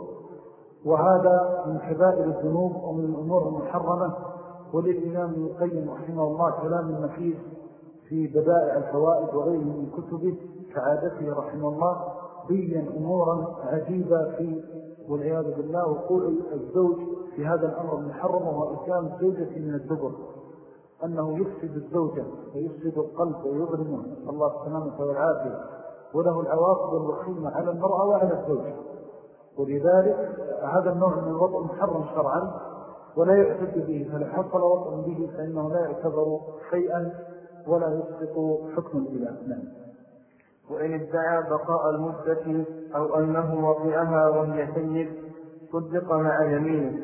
وهذا من كبائر الذنوب ومن الأمور المحرمة. وللإمام القيم رحمه الله كلام النفيس في بدائع الفوائد وغيره من كتبه كعادته رحمه الله بين أمورا عجيبة في والعياذ بالله وقول الزوج في هذا الأمر المحرم وهو إسلام الزوجة من الدبر أنه يفسد الزوجة ويفسد القلب ويظلمه. الله السلامة والعافية وله العواقب الوخيمة على المرأة وعلى الزوجة ولذلك هذا النوع من الوضع محرم شرعا. ولا يعتد به فلا حصل وضع به فإنه لا يعتبر شيئا ولا يسقط حكم الإله. نعم. وإن ادعى بقاء المدة أو أنه وضعها وهي سيد صدق مع يمينه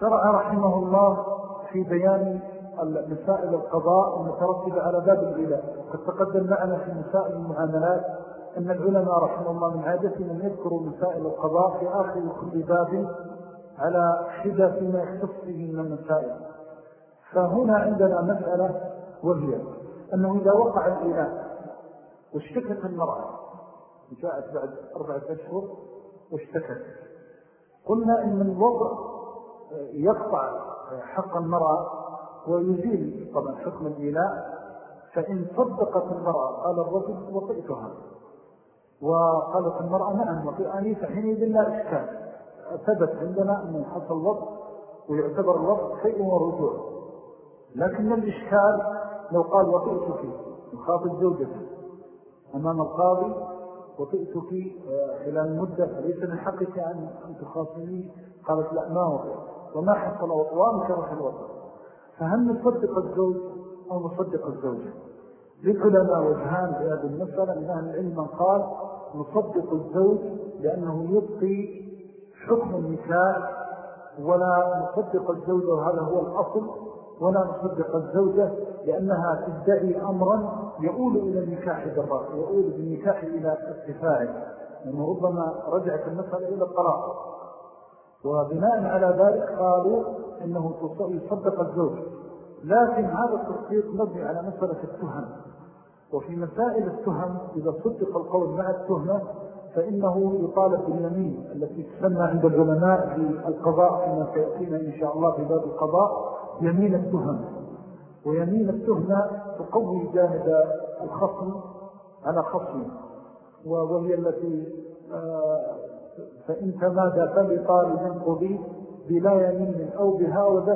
شرع رحمه الله في بيان مسائل القضاء المترتبة على باب الإله. قد تقدم معنا في مسائل المعاملات أن العلماء رحمه الله من عادتهم أن يذكروا مسائل القضاء في آخر كل باب على حدة فيما يختص به من المسائل فهنا عندنا مسألة وهي أنه إذا وقع الإله واشتكت المرأة جاءت بعد أربعة أشهر واشتكت. قلنا إن الوضع يقطع حق المرأة ويزيل طبعا حكم الإله فإن صدقت المرأة قال الرجل وطئتها. وقالت المرأة نعم وطئني فحينئذ لا إشكال. ثبت عندنا أنه حصل وضع ويعتبر الوضع شيء ورجوع. لكن الإشكال لو قال وطئتك يخاطب زوجته أمام القاضي وطئتك آه، خلال مدة فليس من حقك أن تخاصمي قالت لا ما وطئ وما حصل وطوان شرح الوطئ فهل نصدق الزوج أو نصدق الزوجة؟ للعلماء وجهان في هذه المسألة من أهل العلم قال نصدق الزوج لأنه يبقي حكم النكاح ولا نصدق الزوجة وهذا هو الأصل ولا نصدق الزوجة لأنها تدعي أمرا يؤول إلى النكاح بالرأس يؤول بالنكاح إلى ارتفاعه لأنه ربما رجعت المسألة إلى الطلاق. وبناء على ذلك قالوا إنه يصدق الزوج. لكن هذا التصديق مبني على مسألة التهم. وفي مسائل التهم إذا صدق القول مع التهمة فإنه يطالب باليمين التي تسمى عند العلماء في القضاء فيما سيأتينا إن شاء الله في باب القضاء يمين التهم ويمين التهمة تقوي جانب الخصم على خصم. وهي التي آه، فإن تمادى فلطالب قضي بلا يمين أو بها وذا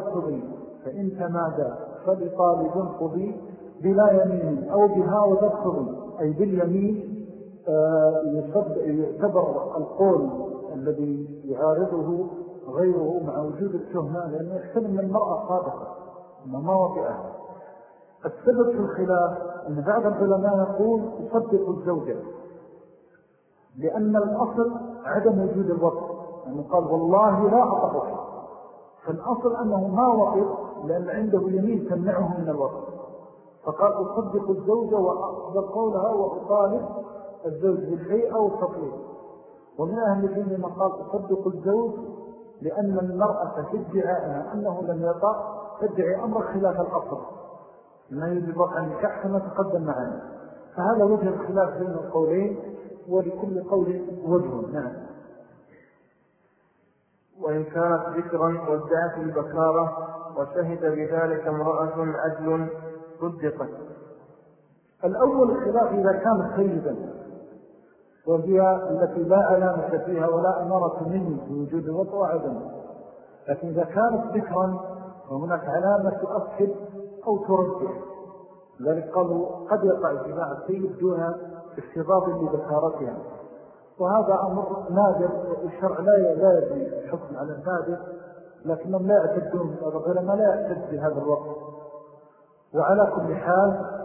فإن تمادى فلطالب قضي بلا يمين أو بها وذا أي باليمين يعتبر القول الذي يعارضه غيره مع وجود التهمة لأنه يحتمل من المرأة صادقة أنه ما وطئها السبب في الخلاف أن بعض العلماء يقول تصدق الزوجة لأن الأصل عدم وجود الوقت يعني قال والله لا أطرح فالأصل أنه ما وقت لأن عنده يمين تمنعه من الوقت فقال أصدق الزوجة وأقبل قولها وأطالب الزوج بالشيء أو التطليق ومن أهل العلم من قال أصدق الزوج لأن المرأة في ادعائها أنه لم يطع تدعي أمر خلاف الأصل. ما يجب وقع النكاح كما تقدم معنا. فهذا وجه الخلاف بين القولين ولكل قول وجه. نعم. وإن كانت ذكرا وادعت البكارة وشهد بذلك امرأة عدل صدقت. الأول الخلاف إذا كانت سيدا وهي التي لا علامة فيها ولا أمارة مني في وجود الوطء وعدم لكن إذا كانت ذكرا وهناك علامة تؤكد أو ترجح. ذلك قالوا قد يقع اتباع السيد دون اختضاب لذكارتها. وهذا أمر نادر الشرع لا يبني الحكم على النادر لكنهم لا يعتدون العلماء لا يعتد بهذا الوقت. وعلى كل حال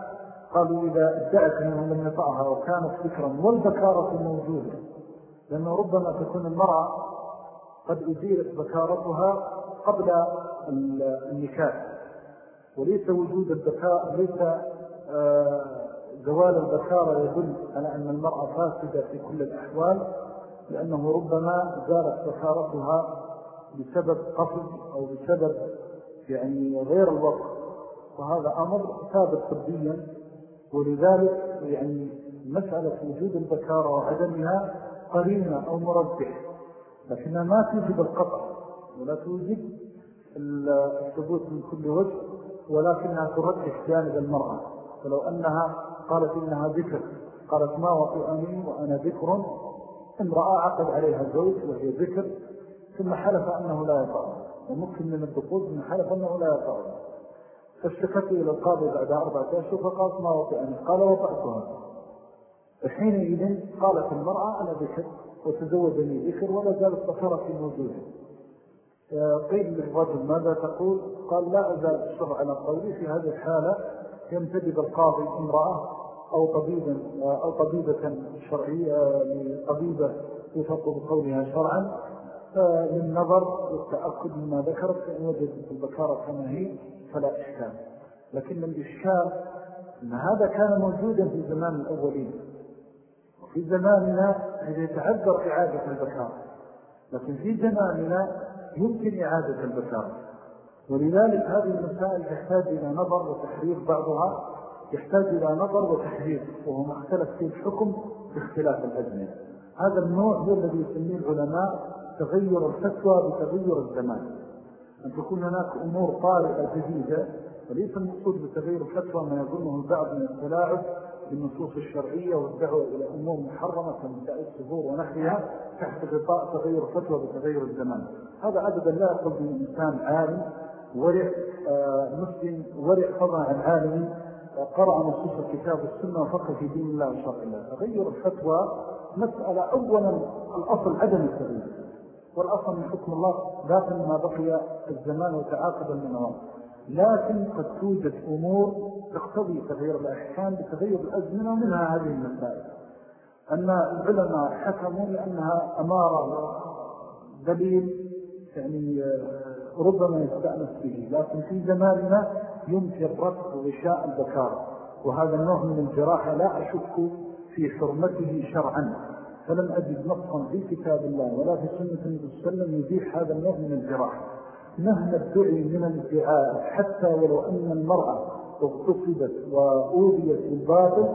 قالوا إذا ادعت أنه لم يطعها وكانت فكرا والبكارة موجودة. لأنه ربما تكون المرأة قد أزيلت بكارتها قبل النكاح. وليس وجود البكاء ليس آه، زوال البكارة يدل على أن المرأة فاسدة في كل الأحوال لأنه ربما زالت بكارتها بسبب قصد أو بسبب يعني غير الوقت. وهذا أمر ثابت طبيا ولذلك يعني مسألة وجود البكارة وعدمها قرينة أو مرجح لكنها ما توجد القطع ولا توجد الثبوت من كل وجه ولكنها ترجح جانب المرأة. فلو أنها قالت إنها ذكر قالت ما وطئني وأنا ذكر امرأة عقد عليها زوج وهي ذكر ثم حلف أنه لا يطعم. وممكن من الدخول ثم حلف أنه لا يطعم. فاشتكت إلى القاضي بعد أربعة أشهر فقالت ما وطئني؟ قال وطأتها. فحينئذ قالت المرأة أنا ذكر وتزوجني ذكر ولا زالت بكرة موجودة. قيل للرجل ماذا تقول؟ قال لا أزال الشرع على قولي في هذه الحالة ينتدب القاضي امرأة أو طبيبا أو طبيبة شرعية لطبيبة يفق بقولها شرعا. للنظر والتأكد مما ذكرت فإن وجدت البكارة كما هي. فلا إشكال لكن الإشكال أن هذا كان موجودا في زمان الأولين. وفي زماننا يتعذر إعادة البكارة لكن في زماننا يمكن إعادة البكارة ولذلك هذه المسائل تحتاج إلى نظر وتحرير بعضها. يحتاج إلى نظر وتحرير وهو ما اختلف فيه الحكم باختلاف الأزمنة هذا النوع هو الذي يسميه العلماء تغير الفتوى بتغير الزمان. أن تكون هناك أمور طارئة جديدة وليس المقصود بتغيير الفتوى ما يظنه البعض من التلاعب بالنصوص الشرعية والدعوة إلى أمور محرمة كمسائل الصبور ونحيها تحت غطاء تغير الفتوى بتغير الزمان. هذا أبدا لا يقول به إنسان عالم ورع آه، مسلم ورع فضع عن عالم قرأ نصوص الكتاب والسنة وفقه في دين الله وشرع الله. تغير الفتوى مسألة أولا الأصل عدم التغيير. والأصل من حكم الله داخل ما بقي الزمان وتعاقب المنوات لكن قد توجد أمور تقتضي تغيير الأحكام بتغير الأزمنة ومنها هذه المسائل. أن العلماء حكموا لأنها أمارة دليل يعني آه، ربما يستأنس به لكن في زماننا يمكن رفض غشاء البكار وهذا النوع من الجراحة لا أشك في حرمته شرعا. فلم أجد نصا في كتاب الله ولا في سنة النبي صلى الله عليه وسلم يزيح هذا النوع من الجراحة. مهما ادعي من الادعاء حتى ولو أن المرأة اغتصبت وأوذيت بالباطل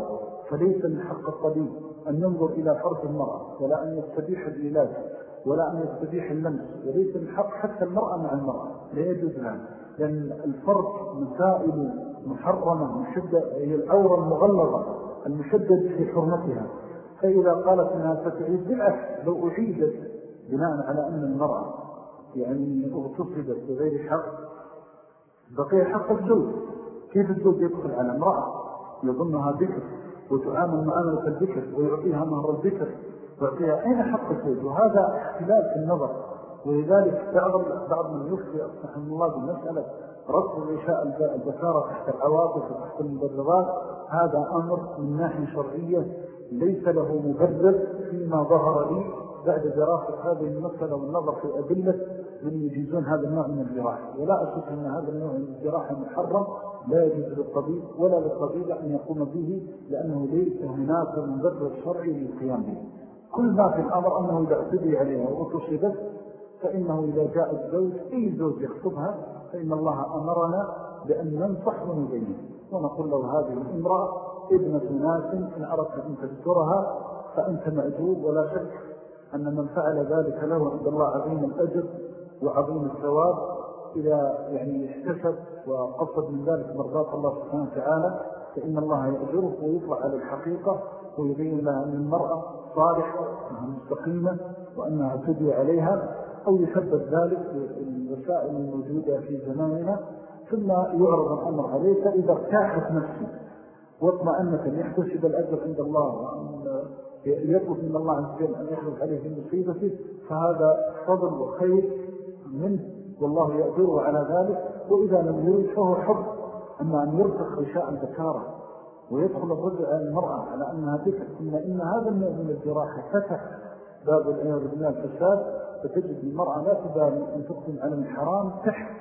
فليس من حق الطبيب أن ينظر إلى فرد المرأة ولا أن يستبيح الإلاج ولا أن يستبيح اللمس وليس من حق حتى المرأة مع المرأة. لا يجوز لها لأن الفرد مسائل محرمة هي الأورى المغلظة المشدد في حرمتها. فإذا قالت أنها ستعيد بالعكس لو أعيدت بناء على أن المرأة يعني اغتصبت بغير حق بقي حق الزوج. كيف الزوج يدخل على امرأة يظنها ذكر وتعامل معاملة الذكر ويعطيها مهر الذكر ويعطيها أين حق الزوج؟ وهذا اختلاف في النظر. ولذلك بعض بعض من يفتي أصحى الله بمسألة رد العشاء البكارة تحت العواطف وتحت المبررات. هذا أمر من ناحية شرعية ليس له مبرر فيما ظهر لي بعد دراسة هذه المسألة والنظر في أدلة من يجيزون هذا النوع من الجراحة ولا أشك أن هذا النوع من الجراحة محرم لا يجوز للطبيب ولا للطبيب أن يقوم به لأنه ليس هناك مبرر شرعي للقيام به. كل ما في الأمر أنه إذا اعتدي عليها وتصبت فإنه إذا جاء الزوج أي زوج يخطبها فإن الله أمرنا بأن ننصح ونبين ونقول له هذه الامرأة ابنة ناس إن أردت أن تذكرها فأنت مأجوب ولا شك أن من فعل ذلك له عند الله عظيم الأجر وعظيم الثواب إذا يعني احتسب وقصد من ذلك مرضات الله سبحانه وتعالى فإن الله يأجره ويطلع على الحقيقة ويبين لها أن المرأة صالحة مستقيمة وأنها تدي عليها أو يثبت ذلك بالوسائل الموجودة في زماننا ثم يعرض الأمر عليه فإذا ارتاحت نفسه واطمأنة أن يحتسب الأجر عند الله وأن يطلب من الله عز وجل أن يحرف عليه في مصيبته فهذا فضل وخير منه والله يأجره على ذلك. وإذا لم يريد فهو حب أما أن يرتخ غشاء الذكارة ويدخل الرجل على المرأة على أنها ذكر ثم إن هذا النوع من الجراحة فتح باب العياذ بالله الفساد فتجد المرأة لا تبالي أن تقسم على الحرام تحت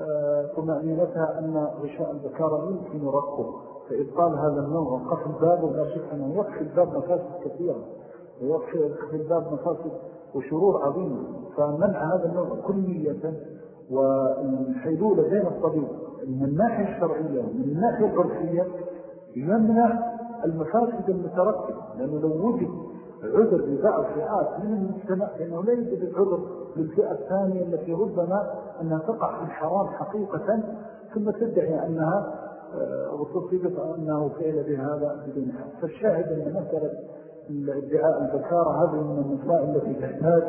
آه، طمأنينتها أن غشاء الذكارة يمكن رقه فإبطال هذا النوع وقف الباب ولا شك أنه يقفل الباب مفاسد كثيرة ويقفل الباب مفاسد وشرور عظيمة. فمنع هذا النوع كلية والحيلولة بين الطبيب. من الناحية الشرعية ومن الناحية العرفية يمنع المفاسد المتركب لأنه لو وجد عذر لبعض فئات من المجتمع فإنه لا يوجد العذر للفئة الثانية التي ربما أنها تقع في الحرام حقيقة ثم تدعي أنها وتصيبت أنه فعل بهذا بدون حق. فالشاهد أن مسألة الادعاء البكارة هذه من المسائل التي تحتاج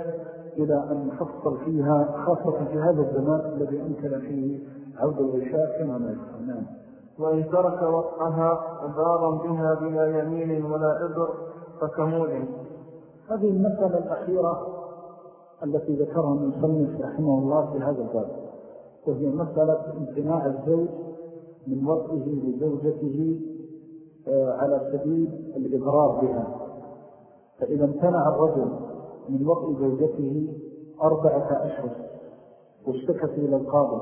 إلى أن نفصل فيها خاصة في هذا الزمان الذي أمكن فيه عود الغشاء كما نعم. وإن ترك وقعها ضارا بها بلا يمين ولا إبر فكمول هذه المسألة الأخيرة التي ذكرها المصنف رحمه الله في هذا الباب وهي مسألة امتناع الزوج من وقته لزوجته آه، على سبيل الإضرار بها. فإذا امتنع الرجل من وقت زوجته أربعة أشهر واشتكت إلى القاضي.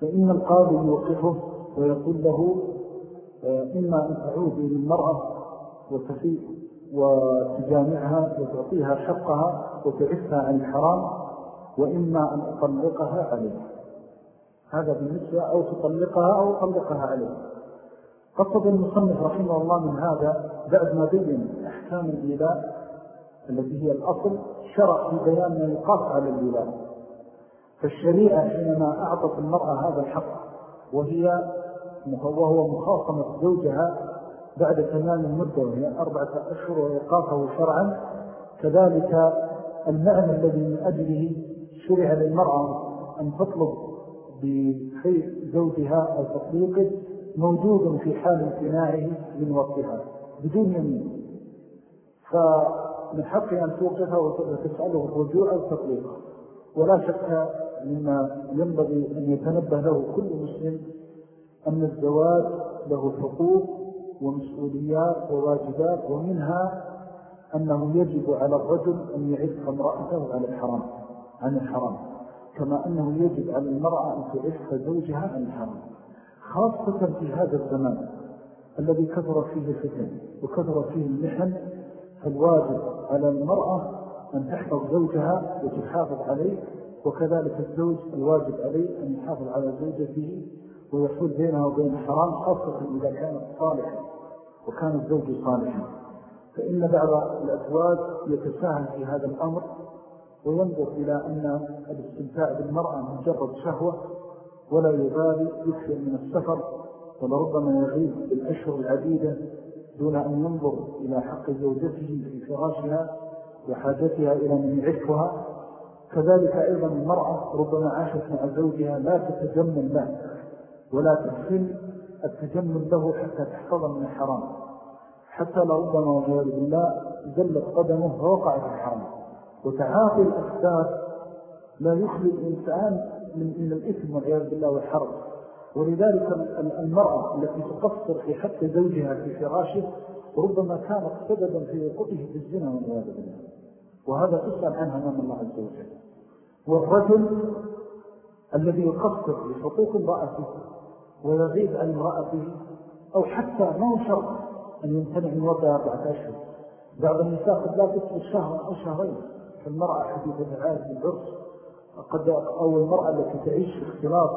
فإن القاضي يوقفه ويقول له آه، إما أن تعود للمرأة وتفيء وتجامعها وتعطيها حقها وتعفها عن الحرام وإما أن أطلقها عليه. هذا بالنسبة أو تطلقها أو أطلقها عليه. قصد المصنف رحمه الله من هذا بعد ما بين أحكام الإيلاء التي هي الأصل شرع في بيان ما يقاس على الولاء فالشريعة حينما أعطت المرأة هذا الحق وهي وهو مخاصمة زوجها بعد تمام المدة وهي أربعة أشهر وإيقافه شرعا كذلك المعنى الذي من أجله شرع للمرأة أن تطلب بخير زوجها أو تطليقه موجود في حال امتناعه من وقتها بدون يمين. فمن حق أن توقفها وتسأله الرجوع أو تطليقها ولا شك مما ينبغي أن يتنبه له كل مسلم أن الزواج له حقوق ومسؤوليات وواجبات ومنها أنه يجب على الرجل أن يعف امرأته على الحرام عن الحرام. كما أنه يجب على المرأة أن تعف زوجها عن الحرام خاصة في هذا الزمان الذي كثر فيه الفتن وكثر فيه المحن فالواجب على المرأة أن تحفظ زوجها وتحافظ عليه وكذلك الزوج الواجب عليه أن يحافظ على زوجته ويحول بينها وبين الحرام خاصة إذا كانت صالحة وكان الزوج صالحا. فإن بعض الأزواج يتساهل في هذا الأمر وينظر إلى أن الاستمتاع بالمرأة مجرد شهوة ولا يبالي يكثر من السفر ولربما يغيب بالأشهر العديدة دون أن ينظر إلى حق زوجته في فراشها وحاجتها إلى من يعفها كذلك أيضا المرأة ربما عاشت مع زوجها لا تتجمل له ولا تحسن التجمل له حتى تحفظ من الحرام. حتى لربما وغير بالله زلت قدمه فوقع في الحرام. وتعاطي الأسباب لا يخلي الإنسان من, من الإثم والعياذ بالله والحرب. ولذلك المرأة التي تقصر في حق زوجها في فراشه وربما كانت سببا في وقوعه في الزنا والعياذ بالله. وهذا تسأل عنها أمام الله عز وجل. والرجل الذي يقصر لحقوق امرأته ويغيب عن امرأته أو حتى ما شرط أن يمتنع من وضع أربعة أشهر. بعض النساء قد لا تكتب شهرا أو شهرين. فالمرأة حديثة العالم بالعرس قد أو المرأة التي تعيش في اختلاط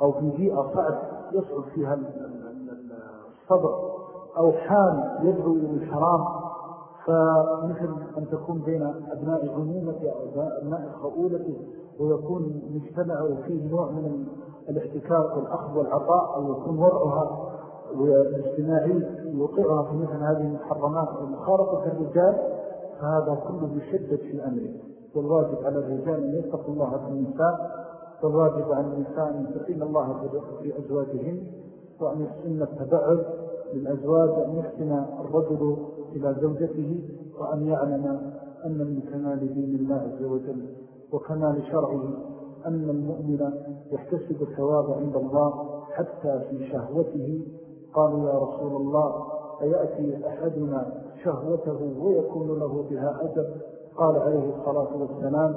أو في بيئة صعب يصعب فيها الصبر أو حال يدعو إلى الحرام. فمثل أن تكون بين أبناء عمومته أو أبناء خؤولته ويكون مجتمع فيه نوع من الاحتكاك والأخذ والعطاء أو يكون وضعها والاجتماعي يوقعها في مثل هذه المحرمات ومخالطة الرجال فهذا كله في أمره والواجب على الرجال أن يتقوا الله في النساء والواجب على النساء أن يتقين الله في أزواجهن وأن يحسن التبعد للأزواج أن يحسن الرجل إلى زوجته وأن يعلم أن من كمال دين الله عز وجل وكمال شرعه أن المؤمن يحتسب الثواب عند الله حتى في شهوته. قالوا يا رسول الله أيأتي أحدنا شهوته ويكون له بها أجر. قال عليه الصلاة والسلام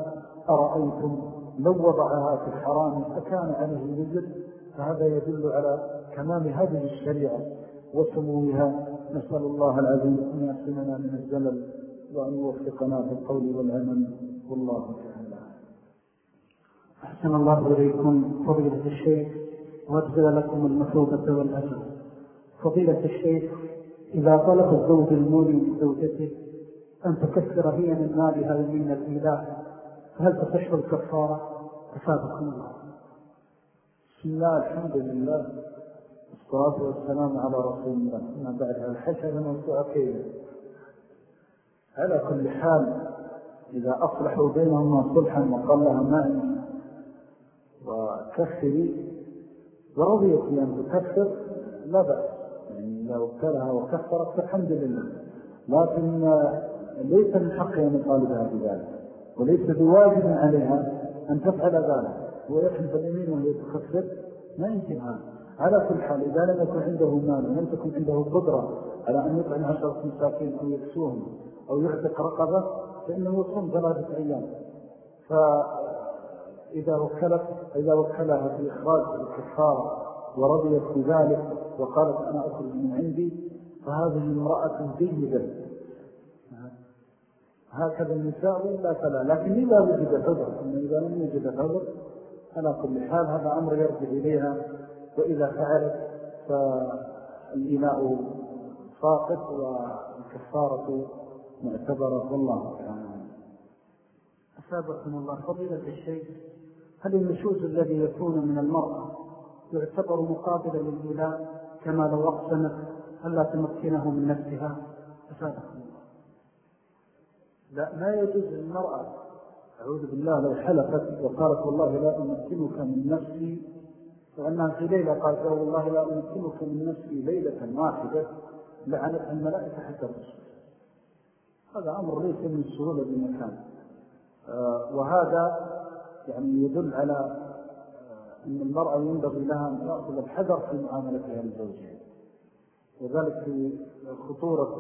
أرأيتم لو وضعها في الحرام أكان عليه وزر فهذا يدل على كمال هذه الشريعة وسموها. نسأل الله العظيم أن يأسمنا من الزلل وأن يوفقنا في القول والعمل. والله تعالى. أحسن الله إليكم فضيلة الشيخ وأجزل لكم المثوبة والأجر. فضيلة الشيخ إذا طلب الزوج المولي من زوجته أن تكثر هي من مالها من الإله فهل تستشفى الكفارة؟ أفادكم الله. بسم الله الحمد لله والصلاة والسلام على رسول الله. ما بعد الحسن موسوعة كيلا على كل حال إذا أصلحوا بينهما صلحا وقال لها معي وكفري ورضيت بأن تكفر لا بأس. إذا وكلها وكفرت فالحمد لله. لكن ليس من حقها أن يطالبها بذلك وليس بواجب عليها أن تفعل ذلك. ويحلف اليمين وهي تكفر ما يمكن هذا. على كل حال إذا لم يكن عنده مال ولم تكن عنده قدرة على أن يطعم عشرة مساكين أو يكسوهم أو يعتق رقبة فإنه يصوم ثلاثة أيام. فإذا وكلت إذا وكلها في إخراج الكفارة ورضيت بذلك وقالت أنا أخرج من عندي فهذه امرأة جيدة. هكذا النساء ولا فلا لكن إذا وجد العذر إذا لم يجد العذر على كل حال هذا أمر يرجع إليها. وإذا فعلت فالإناء ساقط والكفارة معتبرة. والله تعالى. أسابقكم الله فضيلة الشيء هل النشوز الذي يكون من المرأة يعتبر مقابلا للإله كما لو أقسمت ألا تمكنه من نفسها. الله. لا ما يجوز للمرأة. أعوذ بالله لو حلفت وقالت والله لا أمكنك من نفسي فأنها في ليلة قالت والله لا أمكنك من نفسي ليلة واحدة لعنت الملائكة حتى تصبح هذا أمر ليس من السهولة بمكان. آه وهذا يعني يدل على أن المرأة ينبغي لها أن تأخذ الحذر في معاملتها لزوجها وذلك في خطورة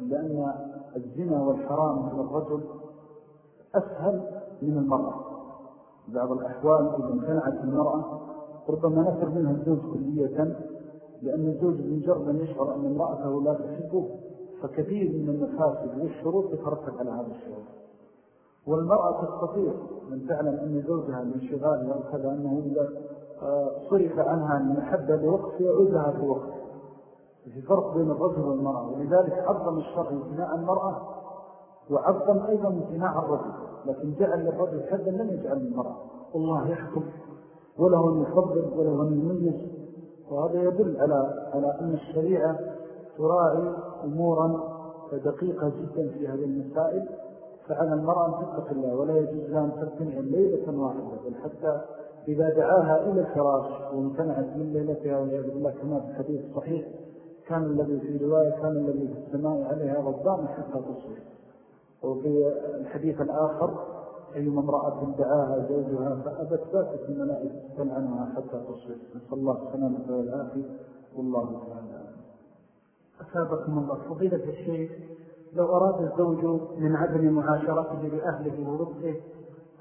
لأن الزنا والحرام من الرجل أسهل من المرأة. بعض الأحوال إذا امتنعت المرأة ربما نفر منها الزوج كلية لأن الزوج بمجرد أن يشعر أن امرأته لا تحبه فكثير من المفاسد والشروط تترتب على هذا الشروط. والمرأة تستطيع من تعلم أن زوجها من شغالها أو كذا أنه إذا صرف عنها المحبة لوقت يعودها في وقت. في فرق بين الرجل والمرأة. ولذلك عظم الشرع امتناع المرأة وعظم أيضا امتناع الرجل. لكن جعل للرجل حدا لم يجعل للمرأة والله يحكم. وله أن يفضل وله أن يميز. وهذا يدل على على أن الشريعة تراعي أمورا دقيقة جدا في هذه المسائل. فعلى المرأة أن تتق الله ولا يجوز لها أن ترتنع ليلة واحدة بل حتى إذا دعاها إلى الفراش وامتنعت من ليلتها والعياذ بالله كما في الحديث الصحيح كان الذي في رواية كان الذي في السماء عليها رضان حتى تصبح. وفي الحديث الآخر أيما امرأة دعاها زوجها فأبت باتت الملائكة تلعنها حتى تصبح. نسأل الله السلامة والعافية. والله تعالى أثابكم الله. فضيلة الشيخ لو أراد الزوج من عدم معاشرته لأهله ولطفه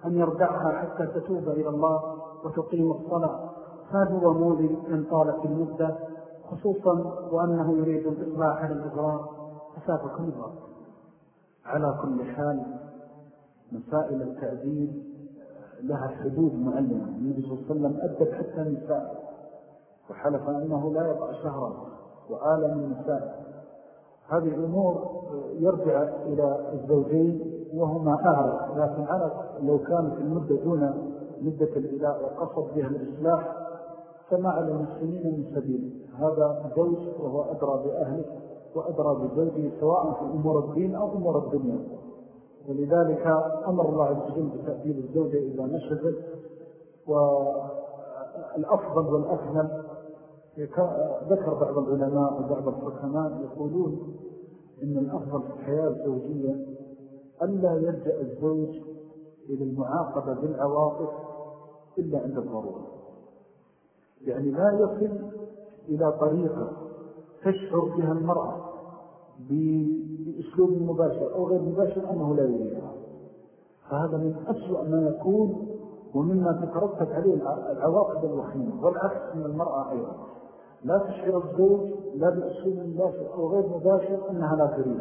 أن يردعها حتى تتوب إلى الله وتقيم الصلاة هذا هو مولي من طالت المدة؟ خصوصا وأنه يريد الإصلاح على الإضرار. أثابكم الله. على كل حال مسائل التأديب لها حدود معلمة. النبي صلى الله عليه وسلم أدب حتى نساء وحلف أنه لا يضع شهرا وآل من نساء. هذه الأمور يرجع إلى الزوجين وهما أعرف لكن أنا لو كانت المدة دون مدة الإلاء وقصد بها الإصلاح فما على المسلمين من سبيل. هذا زوج وهو أدرى بأهله وأدرى بزوجه سواء في أمور الدين أو أمور الدنيا. ولذلك أمر الله عز وجل بتأديب الزوجة إذا نشزت والأفضل والأفضل ذكر بعض العلماء وبعض الحكماء يقولون إن الأفضل في الحياة الزوجية ألا يلجأ الزوج إلى المعاقبة بالعواطف إلا عند الضرورة. يعني لا يصل إلى طريقة تشعر بها المرأة بأسلوب مباشر أو غير مباشر أنه لا يريدها. فهذا من أسوأ ما يكون ومما تترتب عليه العواقب الوخيمة والعكس من المرأة أيضا. لا تشعر الزوج لا بأسلوب مباشر أو غير مباشر أنها لا تريد.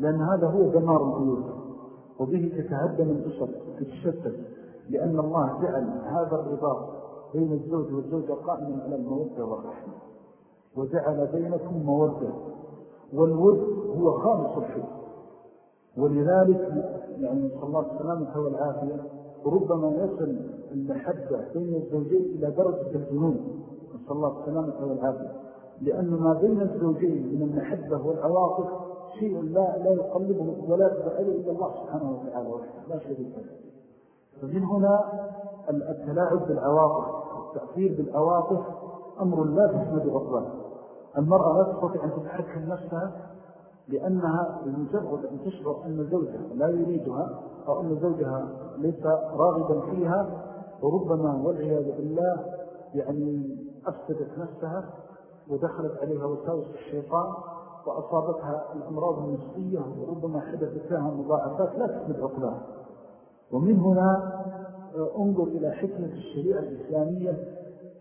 لأن هذا هو دمار البيوت وبه تتهدم الأسر وتتشتت لأن الله جعل هذا الرباط بين الزوج والزوجة قائما على المودة والرحمة وجعل بينكم مودة والود هو خالص الحب ولذلك يعني صلى الله عليه وسلم والعافية ربما يصل المحبة بين الزوجين إلى درجة الجنون. نسأل الله السلامة والعافية لأن ما بين الزوجين من المحبة والعواطف شيء لا, لا يقلبه ولا تفعله إلا الله سبحانه وتعالى لا شريك له. فمن هنا التلاعب بالعواطف التأثير بالعواطف أمر لا تحمد عقباه المرأة لا تستطيع أن تتحكم نفسها لأنها بمجرد أن تشعر أن زوجها لا يريدها أو أن زوجها ليس راغبا فيها وربما والعياذ بالله يعني أفسدت نفسها ودخلت عليها وساوس الشيطان وأصابتها الأمراض النفسية وربما حدثت لها مضاعفات لا تحمد عقلها ومن هنا آه، انظر إلى حكمة الشريعة الإسلامية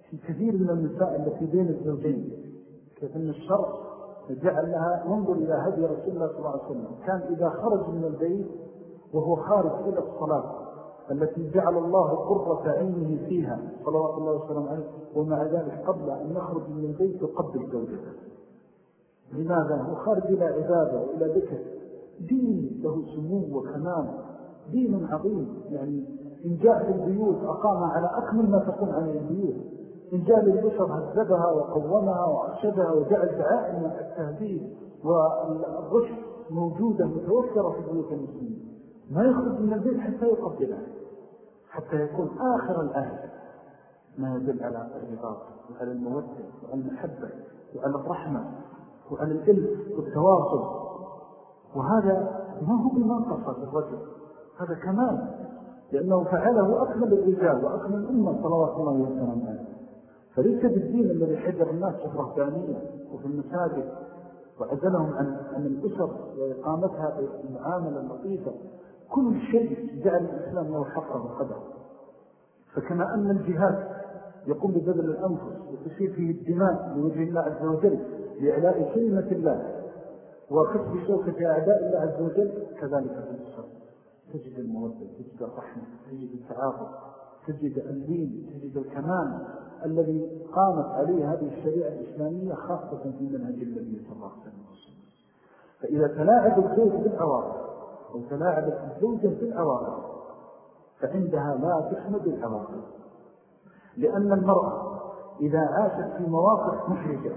في كثير من النساء التي بين الزوجين كيف أن الشرع جعل لها انظر إلى هدي رسول الله صلى الله عليه وسلم كان إذا خرج من البيت وهو خارج إلى الصلاة التي جعل الله قرة عينه فيها. صلوات الله وسلم عليه. ومع ذلك قبل أن يخرج من البيت يقبل زوجته. لماذا؟ هو خارج إلى عبادة وإلى ذكر. دين له سمو وكمال. دين عظيم. يعني إن جاء في البيوت أقام على أكمل ما تكون عليه البيوت. إن جاء للبشر هذبها وقومها وأرشدها وجعل دعائم التهديد. والرشد موجودة متوفرة في بيوت المسلمين. ما يخرج من البيت حتى يقبلها حتى يكون آخر الأهل ما يدل على الرباط وعلى المودة وعلى المحبة وعلى الرحمة وعلى الإلف والتواصل. وهذا ما هو بمنقصة الرجل. هذا كمال لأنه فعله أكمل الرجال وأكمل الأمة صلوات الله وسلم عليه. فليس بالدين الذي حجر الناس في الرهبانية وفي المساجد وعزلهم عن, عن الأسر وإقامتها بالمعاملة اللطيفة. كل شيء جعل الإسلام له حقه وقدره فكما أن الجهاد يقوم ببذل الأنفس وتسير فيه الدماء لوجه الله عز وجل لإعلاء كلمة الله وكسب شوكة أعداء الله عز وجل كذلك في الإسلام. تجد المودة تجد الرحمة تجد التعاطف تجد اللين تجد الكمال الذي قامت عليه هذه الشريعة الإسلامية خاصة في منهج النبي صلى الله عليه وسلم. فإذا تلاعب الزوج بالعواطف أو تلاعبت الزوجة بالعواطف فعندها لا تحمد العواطف لأن المرأة إذا عاشت في مواقف محرجة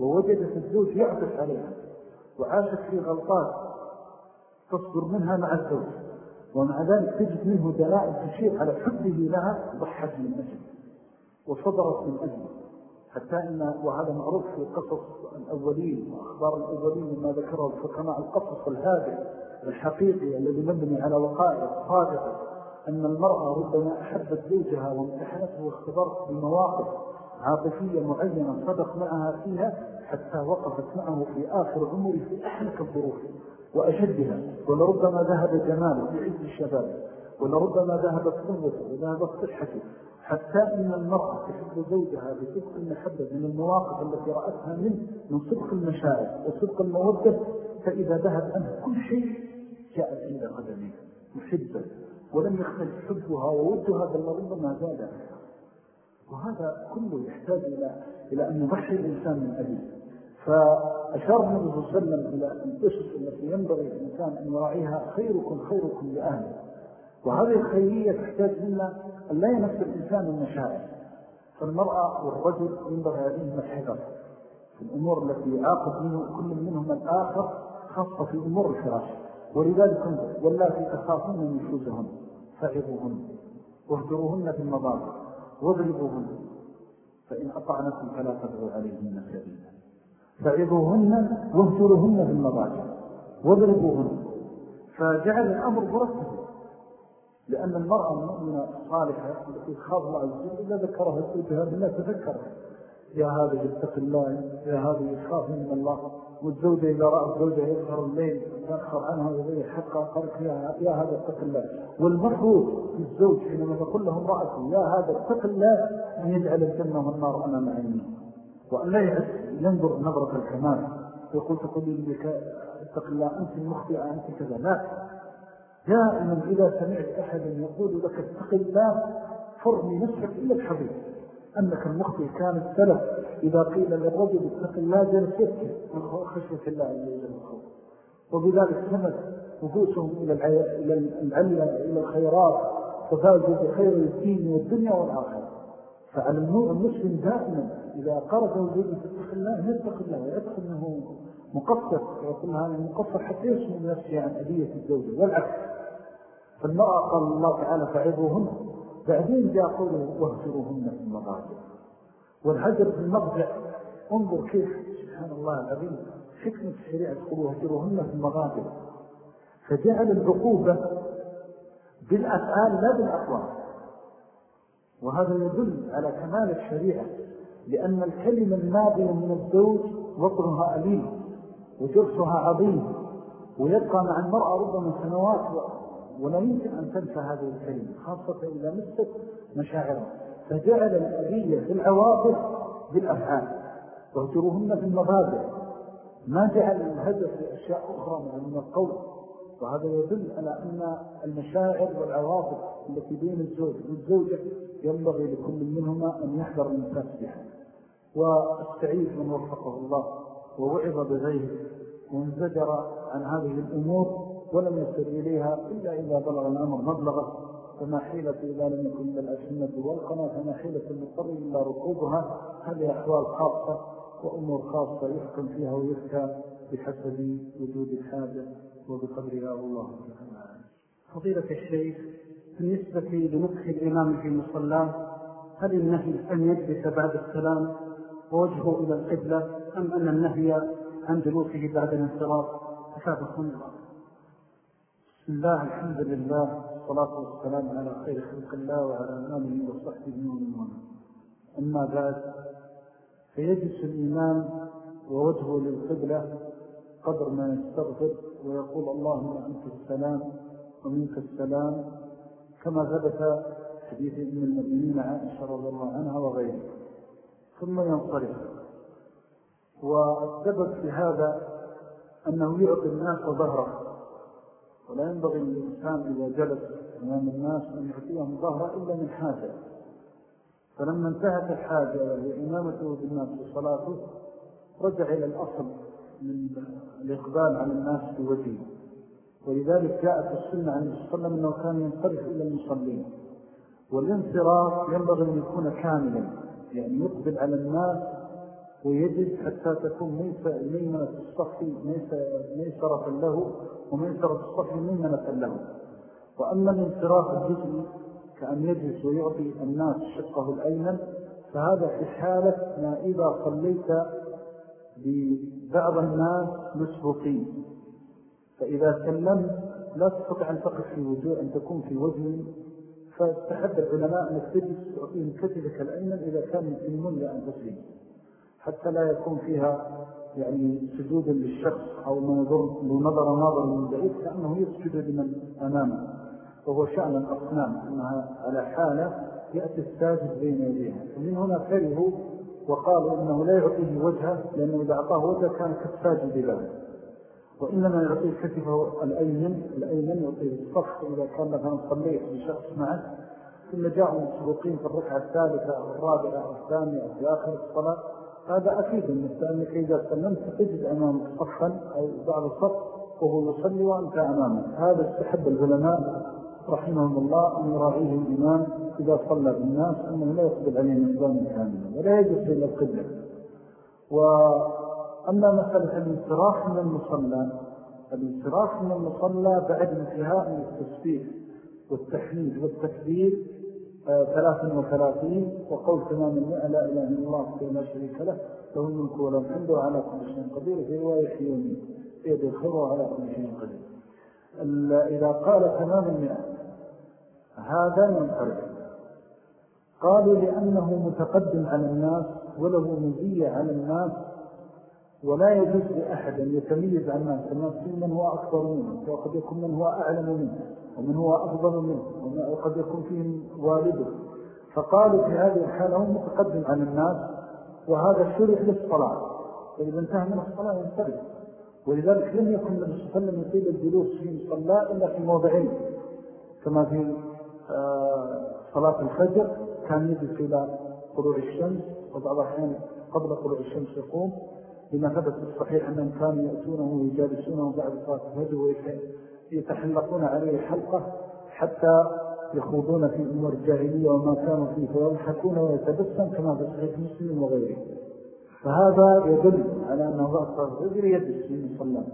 ووجدت الزوج يعطف عليها وعاشت في غلطات تصدر منها مع الزوج ومع ذلك تجد منه دلائل تشير على حبه لها ضحت من أجل وصدرت من أجل. حتى إن وهذا معروف في قصص الأولين وأخبار الأولين مما ذكره الحكماء القصص الهادئ الحقيقي الذي مبني على وقائع صادقة أن المرأة ربما أحبت زوجها وامتحنته واختبرت بمواقف عاطفية معينة صدق معها فيها حتى وقفت معه في آخر عمره في أحلك الظروف وأشدها ولربما ذهب جماله في عز الشباب ولربما ذهبت قوته وذهبت صحته حتى إن المرأة تحب زوجها بصدق المحبة من المواقف التي رأتها منه من صدق المشاعر وصدق المودة فإذا ذهب عنه كل شيء جاءت إلى قدمه محبة ولم يختلف حبها وودها بل ربما زاد وهذا كله يحتاج إلى, إلى أن يضحي الإنسان من أبيه فأشار النبي صلى الله عليه وسلم إلى الأسس التي ينبغي الإنسان أن يراعيها خيركم خيركم لأهله. وهذه الخيرية تحتاج منا أن لا ينفس الإنسان المشاعر. فالمرأة والرجل ينبغي عليهم الحذر في الأمور التي يعاقب منه كل منهم الآخر خاصة في أمور الفراش. ولذلك واللاتي تخافون نشوزهن فعظوهن واهجروهن في المضاجع واضربوهن فإن أطعنكم فلا تبغوا عليهن سبيلا. فعظوهن واهجروهن في المضاجع واضربوهن. فجعل الأمر مرتبا لأن المرأة المؤمنة الصالحة التي تخاف الله عز وجل إذا ذكرها زوجها بالله تذكرها. يا هذا يتق الله يا هذا يخاف من الله. والزوجة إذا رأت زوجها يظهر الليل تأخر عنها وغير حقا قالت يا, هذا اتق الله. والمفروض في الزوج حينما تقول له امرأته يا هذا اتق الله أن يجعل الجنة والنار أمام عينيه. وأن لا ينظر نظرة الكمال يقول تقولي لك اتق الله أنت المخطئة أنت كذا. لا. دائما إذا سمعت أحدا يقول لك اتق الله فرمي نفسك إلى الحبيب أنك المخطئ كان السلف. إذا قيل للرجل اتق الله جلس يبكي خشية الله عز وجل وبذلك سمت نفوسهم إلى العلة إلى الخيرات. ففازوا بخير الدين والدنيا والآخرة. فعلى المسلم دائما إذا قرأ وجوده اتق الله يتق الله ويتق أنه مقصر ويقول هذا مقصر حتى يسمى نفسه عن أدية الزوجة والعكس. فالمرأة قال الله تعالى فعظوهن بعدين جاء قوله واهجروهن في المضاجع. والهجر في المضجع انظر كيف سبحان الله العظيم حكمة الشريعة تقول واهجروهن في المضاجع. فجعل العقوبة بالأفعال لا بالأقوال. وهذا يدل على كمال الشريعة لأن الكلمة النابلة من الزوج وطنها أليم. وجرسها عظيم ويبقى مع المرأة ربما سنوات ولا يمكن أن تنسى هذه الكلمة خاصة إذا مست مشاعرها. فجعل الأذية في العواطف بالأفعال واهجروهن في المبادئ ما جعل الهدف في أشياء أخرى من القول. وهذا يدل على أن المشاعر والعواطف التي بين الزوج والزوجة ينبغي لكل منهما أن يحذر الإنسان بها. واستعيد من وفقه الله. ووعظ بغيره وانزجر عن هذه الأمور ولم يصل إليها إلا إذا بلغ الأمر مبلغه. فما حيلة إذا لم يكن من الأسنة والقناة فما حيلة المضطر إلا ركوبها. هذه أحوال خاصة وأمور خاصة يحكم فيها ويحكى بحسب وجود الحاجة وبقدرها. الله فضيلة الشيخ بالنسبة لنطخ الإمام في مصلاه هل النهي أن يجلس بعد السلام ووجهه إلى القبلة؟ أم أن النهي عن جلوسه بعد الانصراف أفادكم الله بسم الله الحمد لله والصلاة والسلام على خير خلق الله وعلى آله وصحبه ومن أما بعد فيجلس الإمام ووجهه للقبلة قدر ما يستغفر ويقول اللهم أنت السلام ومنك السلام كما ثبت حديث ابن المؤمنين عائشة رضي الله عنها وغيره ثم ينصرف. والسبب في هذا أنه يعطي الناس ظهره. ولا ينبغي للإنسان إذا جلس أمام الناس أن يعطيهم ظهره إلا من حاجة. فلما انتهت الحاجة وهي إمامته بالناس وصلاته رجع إلى الأصل من الإقبال على الناس في وجهه. ولذلك جاءت السنة عن الصلاة أنه كان ينصرف إلى المصلين. والانصراف ينبغي أن يكون كاملا يعني يقبل على الناس ويجب حتى تكون ميمنة الصف ميسرة له وميسرة الصف ميمنة له. وأما الانصراف الجزئي كأن يجلس ويعطي الناس شقه الأيمن فهذا في حالة ما إذا صليت ببعض الناس مسبقين. فإذا سلمت لا تستطيع أن تقف في وجوه أن تكون في وجه فاستحب العلماء أن تجلس وفيهم كتبك الأيمن إذا كان يتمون لأنفسهم حتى لا يكون فيها يعني سجودا للشخص أو نظر ناظر من بعيد كأنه يسجد لمن أمامه وهو شأن الأصنام أنها على حالة يأتي الساجد بين يديها. ومن هنا كرهوا وقالوا إنه لا يعطيه وجهه لأنه إذا أعطاه وجهه كان كالساجد له وإنما يعطيه كتفه الأيمن الأيمن يعطيه الصف إذا كان مثلا صليت بشخص معه ثم جاءوا مسبوقين في الركعة الثالثة أو الرابعة أو الثانية أو في آخر الصلاة هذا أكيد أنك إذا سلمت تجد أمامك صفا أو بعض الصف وهو يصلي وأنت أمامك هذا استحب العلماء رحمهم الله أن يراعيه الإمام إذا صلى بالناس أنه لا يقبل عليه نظام كاملا ولا يجب إلى القبلة. وأما مسألة الانصراف من المصلى الانصراف من المصلى بعد انتهاء التسبيح والتحميد والتكبير آه، ثلاث وثلاثين وقول تمام المئة لا إله إلا الله لا شريك له له الملك ولا الحمد وعلى كل شيء قدير في رواية حيومي يد الخير وعلى كل شيء قدير. إذا قال تمام المئة هذا ينقرب قالوا لأنه متقدم على الناس وله مزية على الناس ولا يجوز لأحد أن يتميز عن الناس الناس في من هو أكبر منه وقد يكون من هو أعلم منه ومن هو أفضل منه وقد يكون فيهم والده. فقالوا في هذه الحالة هو متقدم عن الناس وهذا شرح للصلاة. فإذا انتهى من الصلاة ينتبه ولذلك لم يكن النبي صلى الله عليه وسلم يطيل الجلوس في مصلاة إلا في موضعين. كما في آه، صلاة الفجر كان يجلس إلى طلوع الشمس وبعض الأحيان قبل طلوع الشمس يقوم. لما ثبت الصحيح أنهم كانوا يأتونه ويجالسونه بعد صلاة الفجر ويتحلقون عليه حلقة حتى يخوضون في أمور الجاهلية وما كانوا فيه فيضحكون ويتبسم كما في صحيح مسلم وغيره. فهذا يدل على أنه رأس الرجل يجلس في المصلى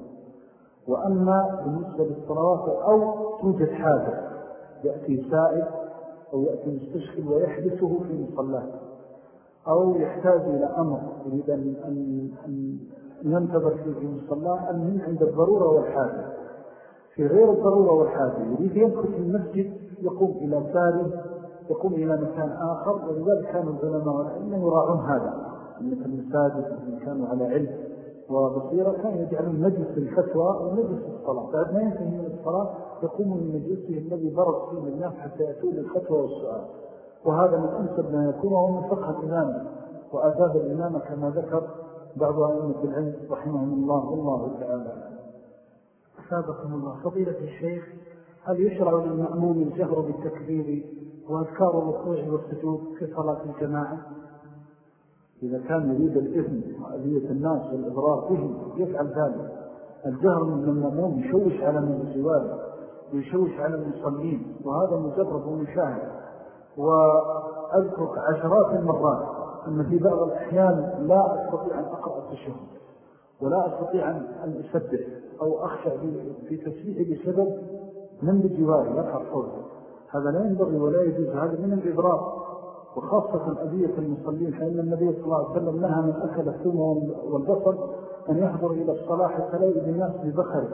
وأما بالنسبة للصلوات أو توجد حاجة يأتي سائل أو يأتي مستشكل ويحدثه في مصلاه أو يحتاج إلى أمر يريد أن, أن, أن ينتظر فيه في مصلاه المهم عند الضرورة والحاجة. في غير الضرورة والحاجة يريد يدخل في المسجد يقوم إلى ساري يقوم إلى مكان آخر ولذلك كانوا العلماء والعلم يراعون هذا. مثل المساجد اللي كانوا على علم وبصيرة كانوا يجعلون مجلس الفتوى ومجلس الصلاة بعد ما ينتهي من الصلاة يقوموا من مجلسه الذي برد فيه الناس حتى يأتون الفتوى والسؤال. وهذا من أنسب ما يكون وهو من فقه الإمامة وآداب الإمامة كما ذكر بعض أئمة العلم رحمهم الله والله تعالى. أسابقكم الله. فضيلة الشيخ هل يشرع للمأموم الجهر بالتكبير وأذكار الركوع والسجود في صلاة الجماعة؟ إذا كان يريد الإذن وأذية الناس والإضرار بهم يفعل ذلك. الجهر من المأموم يشوش على من جواله ويشوش على المصلين وهذا مجرد ومشاهد وأذكر عشرات المرات أن في بعض الأحيان لا أستطيع أن أقرأ التشهد ولا أستطيع أن أسبح أو أخشى في تسبيحي بسبب من بجواري يرفع صوته هذا لا ينبغي ولا يجوز هذا من الإضرار وخاصة أذية المصلين فإن النبي صلى الله عليه وسلم نهى من أكل الثوم والبصر أن يحضر إلى الصلاة حتى لا يؤذي الناس ببخره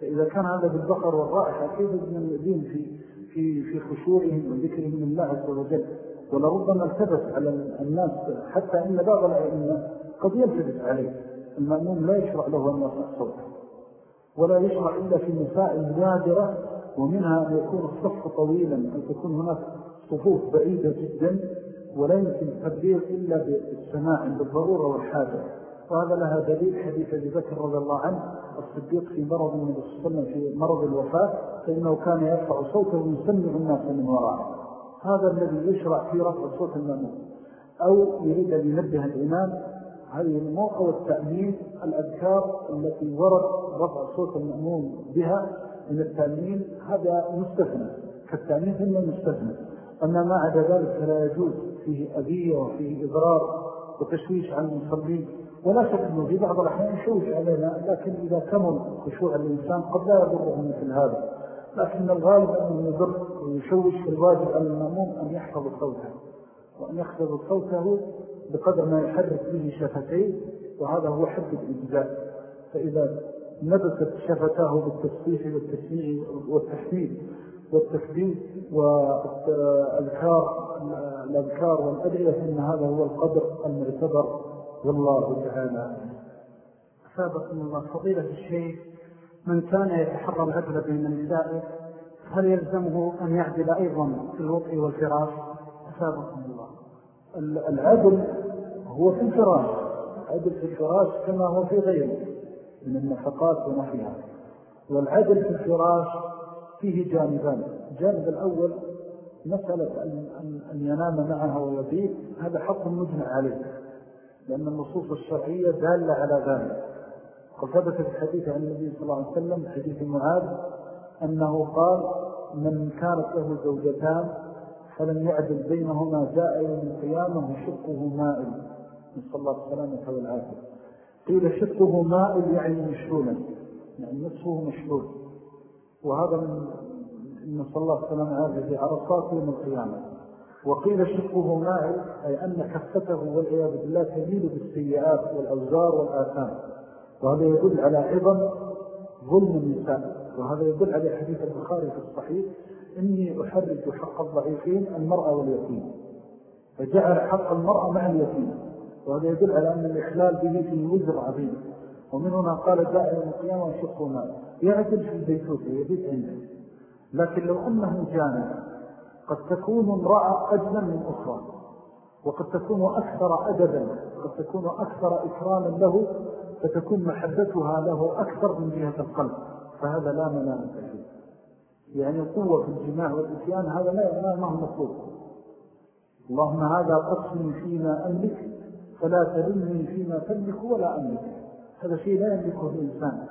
فإذا كان هذا بالبخر والرائحة كيف يؤذين في, في, في خشوعهم وذكرهم من الله عز وجل. ولربما التبس على الناس حتى إن بعض الأئمة قد يلتبس عليه. المأمون لا يشرع له أن يصنع صوته. ولا يشرع إلا في مسائل نادرة ومنها أن يكون الصف طويلا أن تكون هناك صفوف بعيدة جدا ولا يمكن التبليغ إلا بالسماع عند الضرورة والحاجة. وهذا لها دليل حديث أبي بكر رضي الله عنه الصديق في مرض من السنة في مرض الوفاة فإنه كان يرفع صوته ويسمع الناس من وراءه. هذا الذي يشرع في رفع صوت المأمون. أو يريد أن ينبه الإمام هذه الأمور أو التأمين الأذكار التي ورد رفع صوت المأمون بها من التأمين هذا مستثنى. كالتأمين ثم مستثنى. أما ما عدا ذلك فلا يجوز فيه أذية وفيه إضرار وتشويش عن المصلين. ولا شك أنه في بعض الأحيان يشوش علينا لكن إذا كمل خشوع الإنسان قد لا يضره مثل هذا. لكن الغالب أنه يضر ويشوش الواجب على المأموم أن يحفظ صوته وأن يحفظ صوته بقدر ما يحرك به شفتيه وهذا هو حد الإجزاء فإذا نبتت شفتاه بالتسبيح والتسميع والتحميد والتثبيت والأذكار الأذكار والأدعية إن هذا هو القدر المعتبر. والله تعالى أثابكم الله فضيلة الشيخ من كان يتحرى العدل بين النساء هل يلزمه أن يعدل أيضا في الوطء والفراش؟ أثابكم الله. العدل هو في الفراش. العدل في الفراش كما هو في غيره من النفقات ونحيها والعدل في الفراش فيه جانبان. الجانب الأول مسألة أن ينام معها ويبيت هذا حق مجمع عليه. لأن النصوص الشرعية دالة على ذلك. قد ثبت في الحديث عن النبي صلى الله عليه وسلم حديث معاذ أنه قال من كانت له زوجتان فلم يعدل بينهما جاء يوم القيامة وشقه مائل. نسأل الله السلامة والعافية. قيل شقه مائل يعني مشلولا يعني نصفه مشلول. وهذا من نسأل الله السلامة والعافية في عرصات يوم القيامة. وقيل شقه مائل أي أن كفته والعياذ بالله تميل بالسيئات والأوزار والآثام. وهذا يدل على عظم ظلم النساء. وهذا يدل على حديث البخاري في الصحيح إني أحرج حق الضعيفين المرأة واليتيم. فجعل حق المرأة مع اليتيم. وهذا يدل على أن الإخلال به في وزر عظيم. ومن هنا قال يوم القيامة وشقه مائل يعدل في البيتوت يبيت عنده. لكن لو أنه جانب قد تكون امرأة أجمل من أخرى وقد تكون أكثر أدبا قد تكون أكثر إكراما له فتكون محبتها له أكثر من جهة القلب فهذا لا ملامة فيه يعني قوة في الجماع والإسيان هذا لا ما هو مطلوب. اللهم هذا قسم فيما أملك فلا تلمني فيما تملك ولا أملك. هذا شيء لا يملكه الإنسان.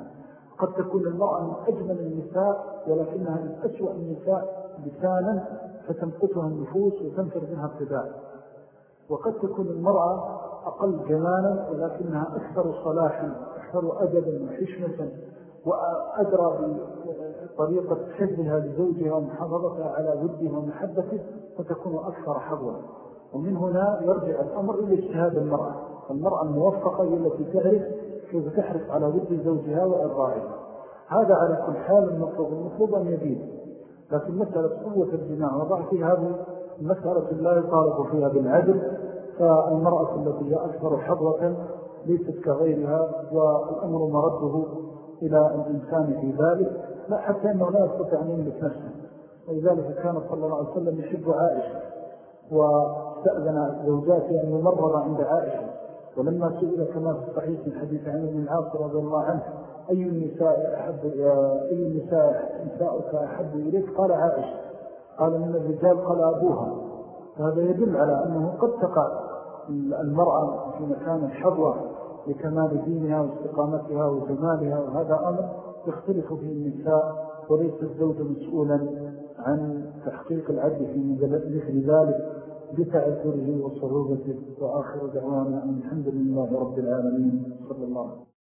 قد تكون المرأة من أجمل النساء ولكنها من أسوأ النساء لسانا فتنقطها النفوس وتنفر منها ابتداء وقد تكون المرأة أقل جمالا ولكنها أكثر صلاحا أكثر أدبا وحشمة وأدرى بطريقة حفظها لزوجها ومحافظتها على وده ومحبته فتكون أكثر حظوا. ومن هنا يرجع الأمر إلى اجتهاد المرأة. المرأة الموفقة هي التي تعرف كيف تحرص على ود زوجها وإرضائها هذا على كل حال المطلوب المطلوب أن يبيد لكن مسألة قوة الجماع وضعفها مسألة لا يطالب فيها بالعدل فالمرأة التي هي أكثر حظوة ليست كغيرها والأمر مرده إلى الإنسان في ذلك لا حتى أنه لا يستطيع أن يملك نفسه. ولذلك كان صلى الله عليه وسلم يحب عائشة واستأذن زوجاته أن يمرض عند عائشة. ولما سئل كما في الصحيح من حديث عن ابن العاص رضي الله عنه أي النساء أحب أي النساء نساؤك أحب إليك؟ قال عائشة. قال من الرجال قال أبوها. هذا يدل على أنه قد تقع المرأة في مكان الحظوة لكمال دينها واستقامتها وجمالها وهذا أمر يختلف فيه النساء وليس الزوج مسؤولا عن تحقيق العدل في مثل ذلك. بتعذره وصعوبته وآخر دعوانا الحمد لله رب العالمين. صلى الله عليه وسلم.